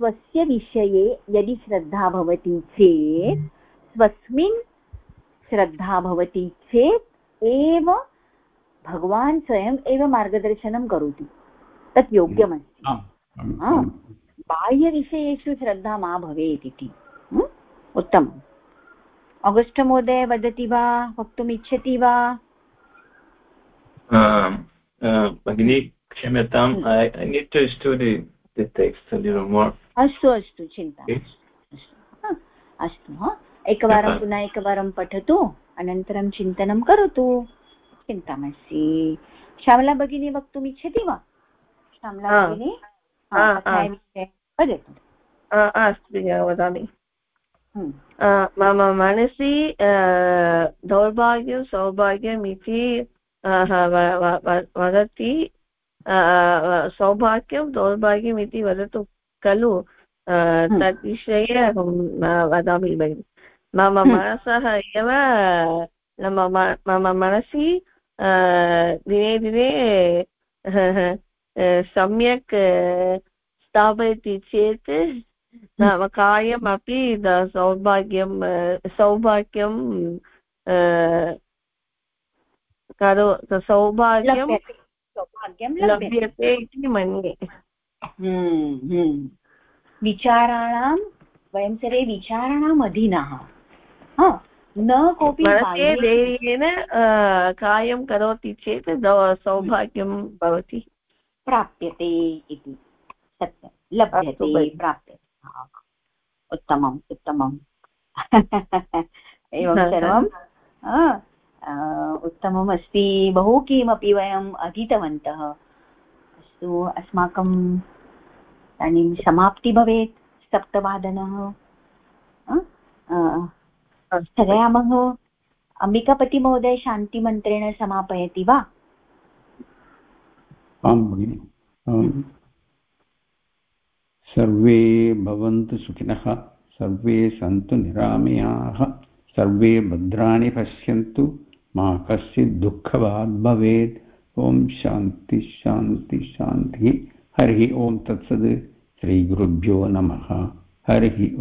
स्वस्य विषये यदि श्रद्धा भवति चेत् स्वस्मिन् श्रद्धा भवति चेत् एव भगवान् स्वयम् एव मार्गदर्शनं करोति। तत् योग्यमस्ति। बाह्यविषयेषु श्रद्धा मा भवेत् इति। hm? उत्तमम्। अगस्ट् महोदय वदति वा? वक्तुम् इच्छति वा uh, क्षम्यताम्. I, I need to study the text a little more. अस्तु अस्तु चिन्ता. अस्तु हा, एकवारं पुनः एकवारं पठतु अनन्तरं चिन्तनं करोतु। चिन्ता नास्ति श्यामला भगिनी वक्तुम् इच्छति वा? श्यामला। भगिनी? हा, हा। वदतु। अस्तु वदामि। हम्म, मम मनसि दौर्भाग्यं सौभाग्यम् इति व- व- व- वदति। सौभाग्यं दौर्भाग्यम् इति वदतु। खलु। अ, तद्विषये अहं वदामि भगिनि। मम हम्म। मनसः एव मम मम मनसि दिने दिने सम्यक् स्थापयति चेत् नाम कार्यमपि सौभाग्यं सौभाग्यं करो सौभाग्यं लभ्यते। इति मन्ये। हम्म, हम्म। विचाराणां वयं सर्वे विचाराणाम् अधीनाः. न कोऽपि धैर्येण कार्यं करोति चेत् द- सौभाग्यं भवति. प्राप्यते इति. सत्यं. लभ्यते प्राप्यते. उत्तमम् उत्तमम्. एवं सर्वं. उत्तमम् अस्ति बहु किमपि वयम् अधीतवन्तः. अस्तु अस्माकं इदानीं समाप्ति भवेत्। सप्तवादनः। हा, अ, स्थगयामः। अम्बिकापतिमहोदय शान्तिमन्त्रेण समापयति वा? आं भगिनि। सर्वे भवन्तु सुखिनः। सर्वे सन्तु निरामयाः। सर्वे भद्राणि पश्यन्तु। मा कश्चित् दुःखभाग् भवेत्। ॐ शांति शांति हरि ओम तत्सद श्री गुरुभ्यो नमः। हरिः